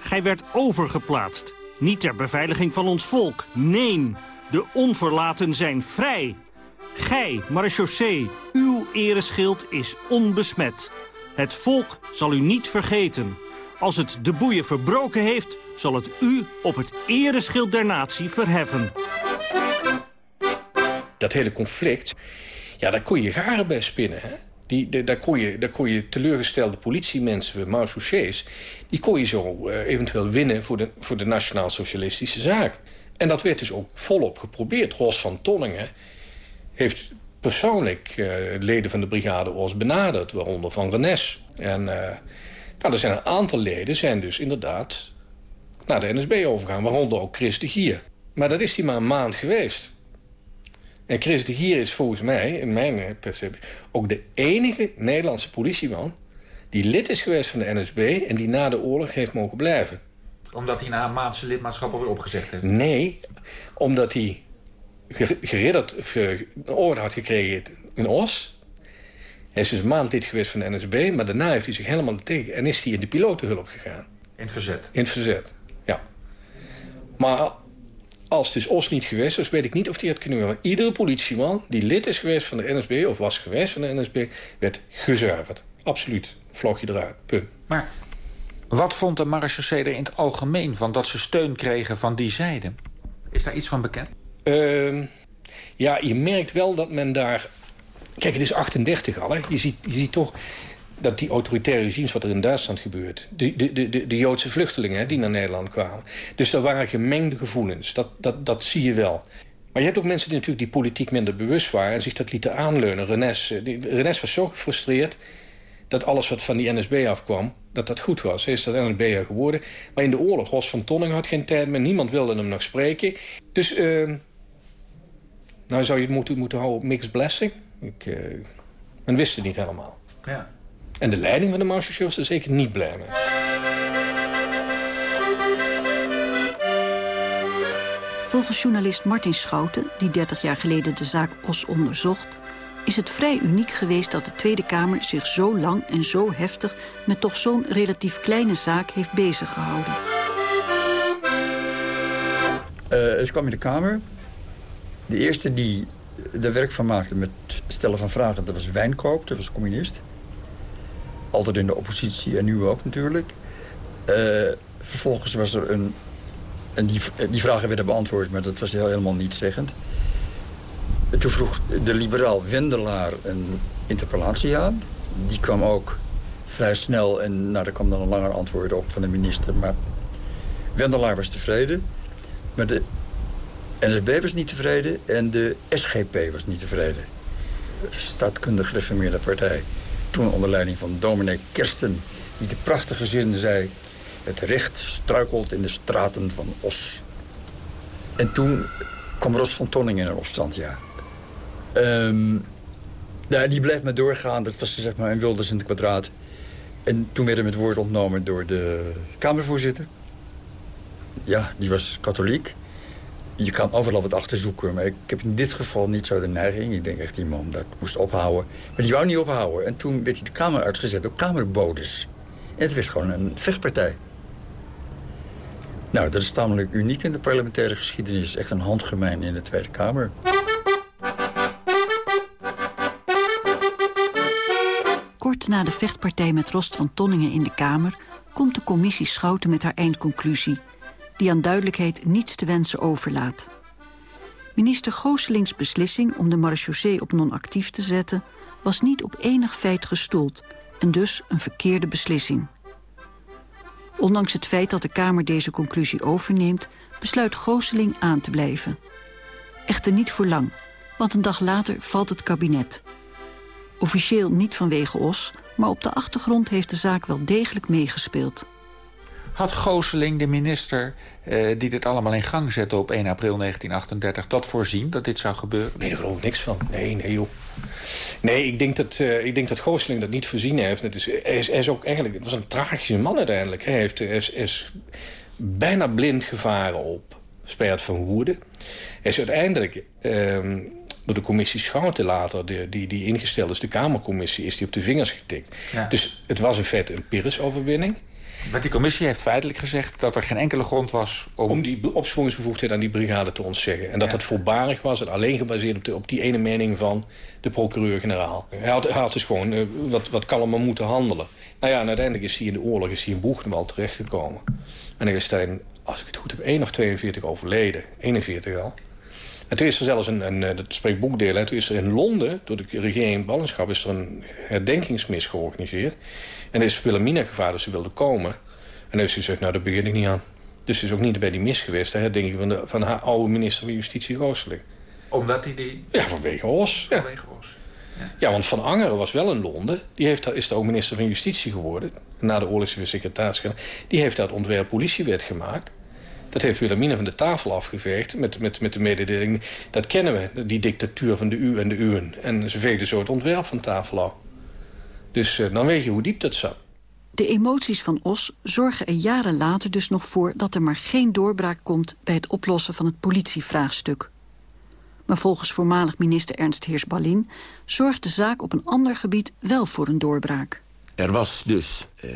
Gij werd overgeplaatst. Niet ter beveiliging van ons volk. Nee, de onverlaten zijn vrij. Gij, marechaussee, uw ereschild is onbesmet. Het volk zal u niet vergeten. Als het de boeien verbroken heeft, zal het u op het ereschild der natie verheffen. Dat hele conflict, ja, daar kon je garen bij spinnen, hè? Die, daar, kon je, daar kon teleurgestelde politiemensen, marechaussées... die kon je zo uh, eventueel winnen voor de, voor de nationaal-socialistische zaak. En dat werd dus ook volop geprobeerd. Ros van Tonningen heeft persoonlijk uh, leden van de brigade Os benaderd... waaronder Van Renes. En uh, nou, er zijn een aantal leden zijn dus inderdaad naar de NSB overgegaan. Waaronder ook Chris de Gier. Maar dat is die maar een maand geweest. En Chris de Gier is volgens mij, in mijn perceptie... ook de enige Nederlandse politieman... die lid is geweest van de NSB... en die na de oorlog heeft mogen blijven. Omdat hij na een maand zijn lidmaatschap alweer opgezegd heeft? Nee, omdat hij geridderd, een orde had gekregen in Os. Hij is dus een maand lid geweest van de NSB... maar daarna heeft hij zich helemaal tegen... en is hij in de pilotenhulp gegaan. In het verzet? In het verzet, ja. Maar als dus Os niet geweest was, weet ik niet of hij had kunnen winnen. Iedere politieman die lid is geweest van de NSB... of was geweest van de NSB, werd gezuiverd. Absoluut. Vlog je eruit. Punt. Maar wat vond de marechaussee er in het algemeen van... dat ze steun kregen van die zijde? Is daar iets van bekend? Uh, ja, je merkt wel dat men daar... Kijk, het is 38 al, hè. Je ziet, je ziet toch dat die autoritaire regimes, wat er in Duitsland gebeurt... de, de, de, de Joodse vluchtelingen die naar Nederland kwamen. Dus er waren gemengde gevoelens. Dat, dat, dat zie je wel. Maar je hebt ook mensen die natuurlijk die politiek minder bewust waren... en zich dat lieten aanleunen. Renes, eh, was zo gefrustreerd dat alles wat van die NSB afkwam, dat dat goed was. Hij is dat NSB geworden. Maar in de oorlog, Ros van Tonning had geen tijd meer. Niemand wilde hem nog spreken. Dus, uh, nou zou je het moeten, moeten houden op mixed blessing. Ik, uh, men wist het niet helemaal. Ja. En de leiding van de marechaussee was er zeker niet blij mee. Volgens journalist Martin Schouten, die 30 jaar geleden de zaak Os onderzocht... is het vrij uniek geweest dat de Tweede Kamer zich zo lang en zo heftig... met toch zo'n relatief kleine zaak heeft beziggehouden. Uh, het kwam in de Kamer. De eerste die er werk van maakte met stellen van vragen... dat was Wijnkoop, dat was communist altijd in de oppositie en nu ook natuurlijk. Uh, vervolgens was er een... En die, die vragen werden beantwoord, maar dat was helemaal niet zeggend. Toen vroeg de liberaal Wendelaar een interpellatie aan. Die kwam ook vrij snel en nou, daar kwam dan een langer antwoord op van de minister. Maar Wendelaar was tevreden. Maar de NSB was niet tevreden en de SGP was niet tevreden. De staatkundig gereformeerde partij. Toen onder leiding van dominee Kersten, die de prachtige zinnen zei... het recht struikelt in de straten van Os. En toen kwam Ros van Tonning in een opstand, ja. Um, nou, die bleef maar doorgaan. Dat was zeg maar een Wilders in het kwadraat. En toen werd hem het woord ontnomen door de Kamervoorzitter. Ja, die was katholiek je kan overal wat achterzoeken. Maar ik heb in dit geval niet zo de neiging. Ik denk echt die man dat moest ophouden. Maar die wou niet ophouden. En toen werd hij de kamer uitgezet door kamerbodes. En het werd gewoon een vechtpartij. Nou, dat is tamelijk uniek in de parlementaire geschiedenis. Echt een handgemeen in de Tweede Kamer. Kort na de vechtpartij met Rost van Tonningen in de Kamer... komt de commissie Schouten met haar eindconclusie die aan duidelijkheid niets te wensen overlaat. Minister Gooselings beslissing om de marechaussee op non-actief te zetten... was niet op enig feit gestoeld en dus een verkeerde beslissing. Ondanks het feit dat de Kamer deze conclusie overneemt... besluit Gooseling aan te blijven. Echter niet voor lang, want een dag later valt het kabinet. Officieel niet vanwege Os, maar op de achtergrond heeft de zaak wel degelijk meegespeeld. Had Gooseling, de minister uh, die dit allemaal in gang zette op 1 april 1938... dat voorzien, dat dit zou gebeuren? Nee, daar geloof ik niks van. Nee, nee, joh. Nee, ik denk dat, uh, ik denk dat Gooseling dat niet voorzien heeft. Het is, hij, is, hij is ook eigenlijk... Het was een tragische man uiteindelijk. Hij heeft, is, is bijna blind gevaren op Spreid van Woerden. Hij is uiteindelijk ehm, door de commissie Schouten later... Die, die, die ingesteld is, de Kamercommissie, is die op de vingers getikt. Dus het was in feite een Pyrrhus-overwinning. Want die commissie heeft feitelijk gezegd dat er geen enkele grond was... om, om die opsporingsbevoegdheid aan die brigade te ontzeggen. En dat het voorbarig was en alleen gebaseerd op, de, op die ene mening van de procureur-generaal. Hij had, hij had dus gewoon uh, wat, wat kalmer moeten handelen. Nou ja, en uiteindelijk is hij in de oorlog is hij in terechtgekomen. En hij is daar, als ik het goed heb, 1 of 42 overleden. 41 al. En toen is er zelfs een, een dat spreekt boekdeel, en toen is er in Londen, door de regering in ballingschap, is er een herdenkingsmis georganiseerd. En er is Wilhelmina gevraagd dat ze wilde komen. En heeft ze gezegd, nou daar begin ik niet aan. Dus ze is ook niet bij die mis geweest, de herdenking van, de, van haar oude minister van Justitie Rooseling. Omdat hij die... Ja, vanwege Os. Vanwege ja. Os. Ja. ja. want Van Angeren was wel in Londen. Die heeft, is daar ook minister van Justitie geworden. Na de oorlogse secretaris. Die heeft dat ontwerp politiewet gemaakt. Dat heeft Wilhelmina van de tafel afgeveegd met, met, met de mededeling... dat kennen we, die dictatuur van de u en de uwen. En ze veegden zo het ontwerp van tafel af. Dus uh, dan weet je hoe diep dat zat. De emoties van Os zorgen er jaren later dus nog voor... dat er maar geen doorbraak komt bij het oplossen van het politievraagstuk. Maar volgens voormalig minister Ernst Heers-Ballin... zorgt de zaak op een ander gebied wel voor een doorbraak. Er was dus uh,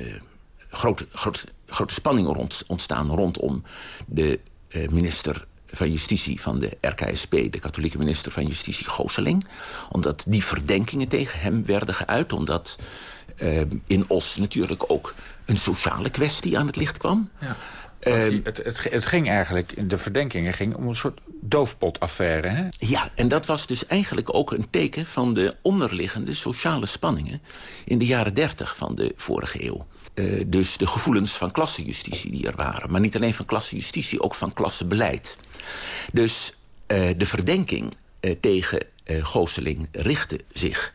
grote, grote, grote spanning rond, ontstaan rondom de uh, minister van Justitie van de RKSP... de katholieke minister van Justitie Gooseling. Omdat die verdenkingen tegen hem werden geuit. Omdat uh, in Os natuurlijk ook een sociale kwestie aan het licht kwam. Ja. Uh, het, het, het, ging eigenlijk, de verdenkingen ging om een soort doofpotaffaire. Hè? Ja, en dat was dus eigenlijk ook een teken van de onderliggende sociale spanningen... in de jaren dertig van de vorige eeuw. Uh, dus de gevoelens van klassenjustitie die er waren. Maar niet alleen van klassenjustitie, ook van klassebeleid. Dus uh, de verdenking uh, tegen Gooseling richtte zich...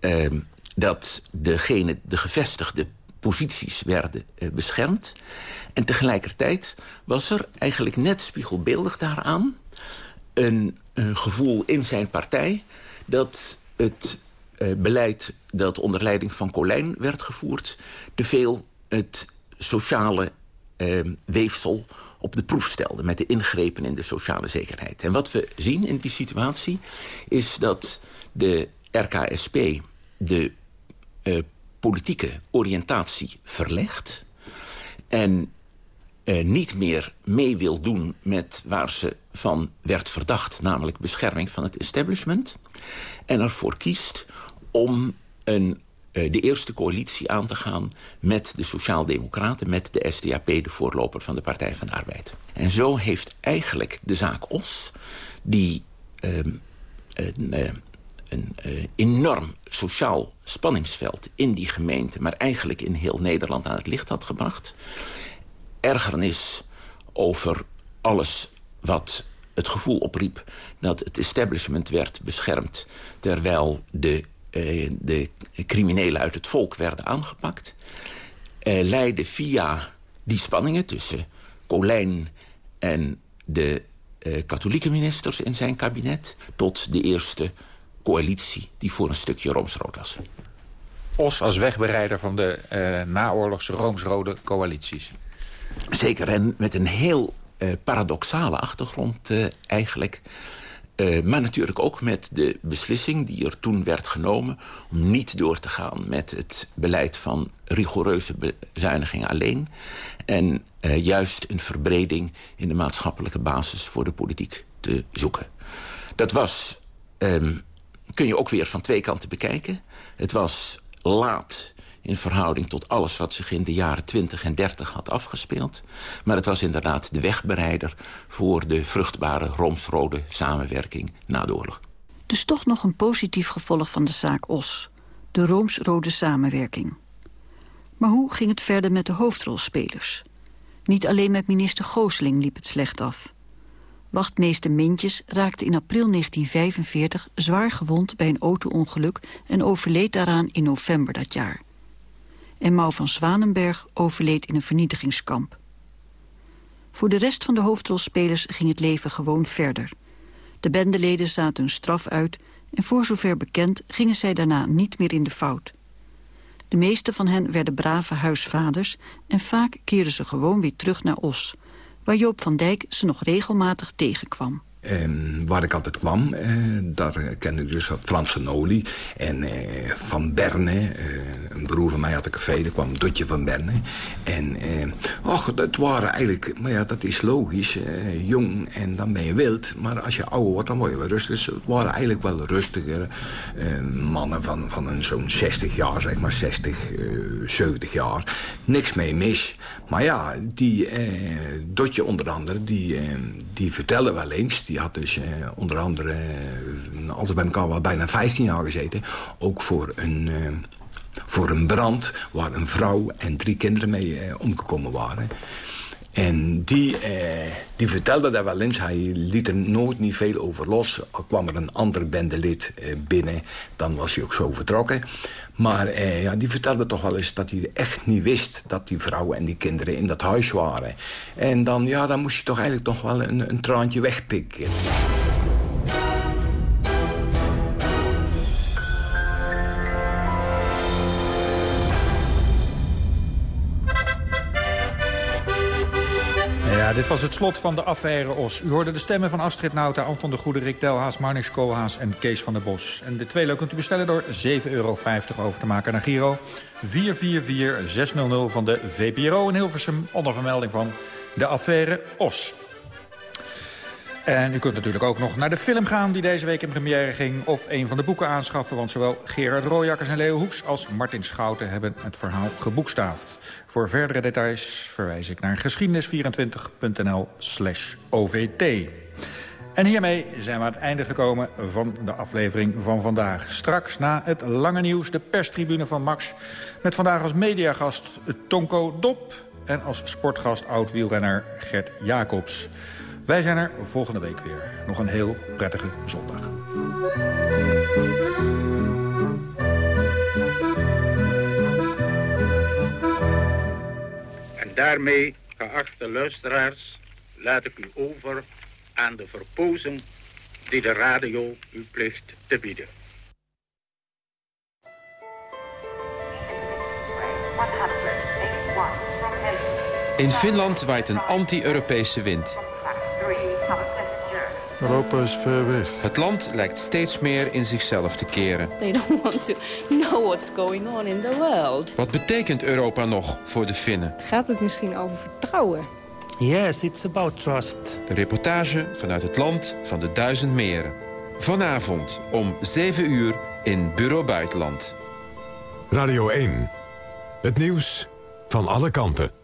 Ehm, dat degene, de gevestigde posities werden beschermd. En tegelijkertijd was er eigenlijk net spiegelbeeldig daaraan... een, gevoel in zijn partij dat het uh, beleid dat onder leiding van Colijn werd gevoerd... te veel het sociale uh, weefsel op de proef stelde... met de ingrepen in de sociale zekerheid. En wat we zien in die situatie is dat de RKSP... de uh, politieke oriëntatie verlegt... en uh, niet meer mee wil doen met waar ze van werd verdacht... namelijk bescherming van het establishment... en ervoor kiest om een, de eerste coalitie aan te gaan... met de Sociaaldemocraten, met de SDAP, de voorloper van de Partij van de Arbeid. En zo heeft eigenlijk de zaak Os, die uh, een, uh, een uh, enorm sociaal spanningsveld in die gemeente... maar eigenlijk in heel Nederland aan het licht had gebracht... ergernis over alles wat het gevoel opriep dat het establishment werd beschermd... terwijl de de criminelen uit het volk werden aangepakt... Uh, leidde via die spanningen tussen Colijn en de uh, katholieke ministers in zijn kabinet... tot de eerste coalitie die voor een stukje roomsrood was. Os als wegbereider van de naoorlogse roomsrode coalities. Zeker, en met een heel paradoxale achtergrond eigenlijk... Uh, maar natuurlijk ook met de beslissing die er toen werd genomen... om niet door te gaan met het beleid van rigoureuze bezuinigingen alleen... en uh, juist een verbreding in de maatschappelijke basis voor de politiek te zoeken. Dat was, um, kun je ook weer van twee kanten bekijken. Het was laat in verhouding tot alles wat zich in de jaren 20 en 30 had afgespeeld. Maar het was inderdaad de wegbereider voor de vruchtbare Rooms-Rode samenwerking na de oorlog. Dus toch nog een positief gevolg van de zaak Os. De Rooms-Rode samenwerking. Maar hoe ging het verder met de hoofdrolspelers? Niet alleen met minister Gooseling liep het slecht af. Wachtmeester Mintjes raakte in april 1945 zwaar gewond bij een auto-ongeluk... en overleed daaraan in november dat jaar en Mau van Zwanenberg overleed in een vernietigingskamp. Voor de rest van de hoofdrolspelers ging het leven gewoon verder. De bendeleden zaten hun straf uit en voor zover bekend gingen zij daarna niet meer in de fout. De meeste van hen werden brave huisvaders en vaak keerden ze gewoon weer terug naar Os, waar Joop van Dijk ze nog regelmatig tegenkwam. En waar ik altijd kwam, eh, daar kende ik dus Frans van Olie en eh, Van Berne. Eh, een broer van mij had een café, daar kwam Dotje van Berne. En och, dat waren eigenlijk, maar ja, dat is logisch, jong en dan ben je wild. Maar als je ouder wordt, dan word je wel rustig. Dus het waren eigenlijk wel rustiger eh, mannen van, van zo'n 60 jaar, zeg maar 60, 70 jaar. Niks mee mis. Maar ja, die Dotje onder andere, die, die vertelde wel eens... had dus eh, onder andere eh, altijd bij elkaar wel bijna 15 jaar gezeten. Ook voor een, eh, voor een brand waar een vrouw en drie kinderen mee eh, omgekomen waren. En die, die vertelde daar wel eens. Hij liet er nooit niet veel over los. Al kwam er een ander bendelid binnen, dan was hij ook zo vertrokken. Maar eh, ja, die vertelde toch wel eens dat hij echt niet wist... dat die vrouwen en die kinderen in dat huis waren. En dan, ja, dan moest je toch eigenlijk toch wel een, een traantje wegpikken. Dit was het slot van de affaire Os. U hoorde de stemmen van Astrid Nauta, Anton de Goede, Rick Delhaas, Marnix Koolhaas en Kees van der Bos. En de tweeluik kunt u bestellen door 7,50 euro over te maken naar Giro 444600 van de VPRO in Hilversum... onder vermelding van de affaire Os. En u kunt natuurlijk ook nog naar de film gaan die deze week in première ging... of een van de boeken aanschaffen, want zowel Gerard Rooijakkers en Leo Hoeks... als Martin Schouten hebben het verhaal geboekstaafd. Voor verdere details verwijs ik naar geschiedenis24.nl slash OVT. En hiermee zijn we aan het einde gekomen van de aflevering van vandaag. Straks na het lange nieuws de perstribune van Max... met vandaag als mediagast Tonko Dop... en als sportgast oud-wielrenner Gert Jacobs... Wij zijn er volgende week weer. Nog een heel prettige zondag. En daarmee, geachte luisteraars, laat ik u over aan de verpozen die de radio u plicht te bieden. In Finland waait een anti-Europese wind. Europa is ver weg. Het land lijkt steeds meer in zichzelf te keren. They don't *laughs* want to know what's going on in the world. Wat betekent Europa nog voor de Finnen? Gaat het misschien over vertrouwen? Yes, it's about trust. Een reportage vanuit het land van de duizend meren. Vanavond om 7 uur in Bureau Buitenland. Radio 1. Het nieuws van alle kanten.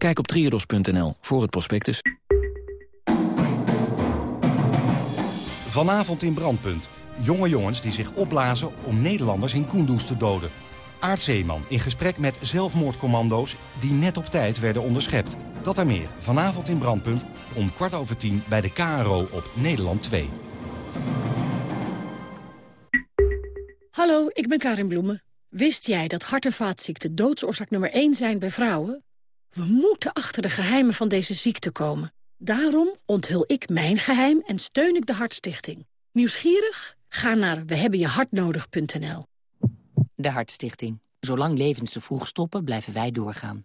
Kijk op triodos.nl voor het prospectus. Vanavond in Brandpunt. Jonge jongens die zich opblazen om Nederlanders in Kunduz te doden. Aart Zeeman in gesprek met zelfmoordcommando's die net op tijd werden onderschept. Dat en meer vanavond in Brandpunt om kwart over tien bij de KRO op Nederland 2. Hallo, ik ben Karin Bloemen. Wist jij dat hart- en vaatziekten doodsoorzaak nummer 1 zijn bij vrouwen? We moeten achter de geheimen van deze ziekte komen. Daarom onthul ik mijn geheim en steun ik de Hartstichting. Nieuwsgierig? Ga naar wehebbenjehartnodig.nl. De Hartstichting. Zolang levens te vroeg stoppen, blijven wij doorgaan.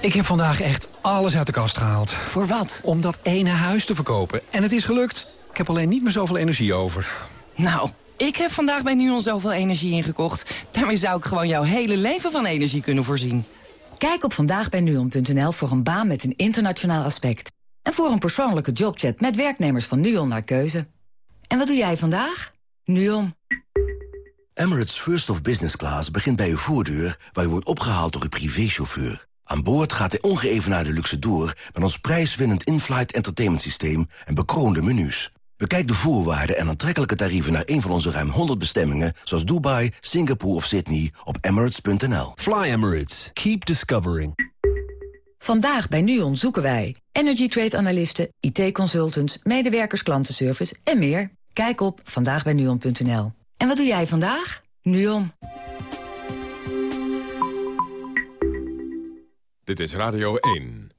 Ik heb vandaag echt alles uit de kast gehaald. Voor wat? Om dat ene huis te verkopen. En het is gelukt. Ik heb alleen niet meer zoveel energie over. Nou, ik heb vandaag bij NUON zoveel energie ingekocht. Daarmee zou ik gewoon jouw hele leven van energie kunnen voorzien. Kijk op vandaagbijnuon.nl voor een baan met een internationaal aspect. En voor een persoonlijke jobchat met werknemers van NUON naar keuze. En wat doe jij vandaag? NUON. Emirates First of Business Class begint bij uw voordeur... waar u wordt opgehaald door uw privéchauffeur. Aan boord gaat de ongeëvenaarde luxe door... met ons prijswinnend in-flight entertainment systeem en bekroonde menus. Bekijk de voorwaarden en aantrekkelijke tarieven naar een van onze ruim 100 bestemmingen... zoals Dubai, Singapore of Sydney op emirates.nl. Fly Emirates. Keep discovering. Vandaag bij NUON zoeken wij energy trade analisten, IT-consultants, medewerkers klantenservice en meer. Kijk op vandaagbijnuon.nl. En wat doe jij vandaag? NUON. Dit is Radio 1.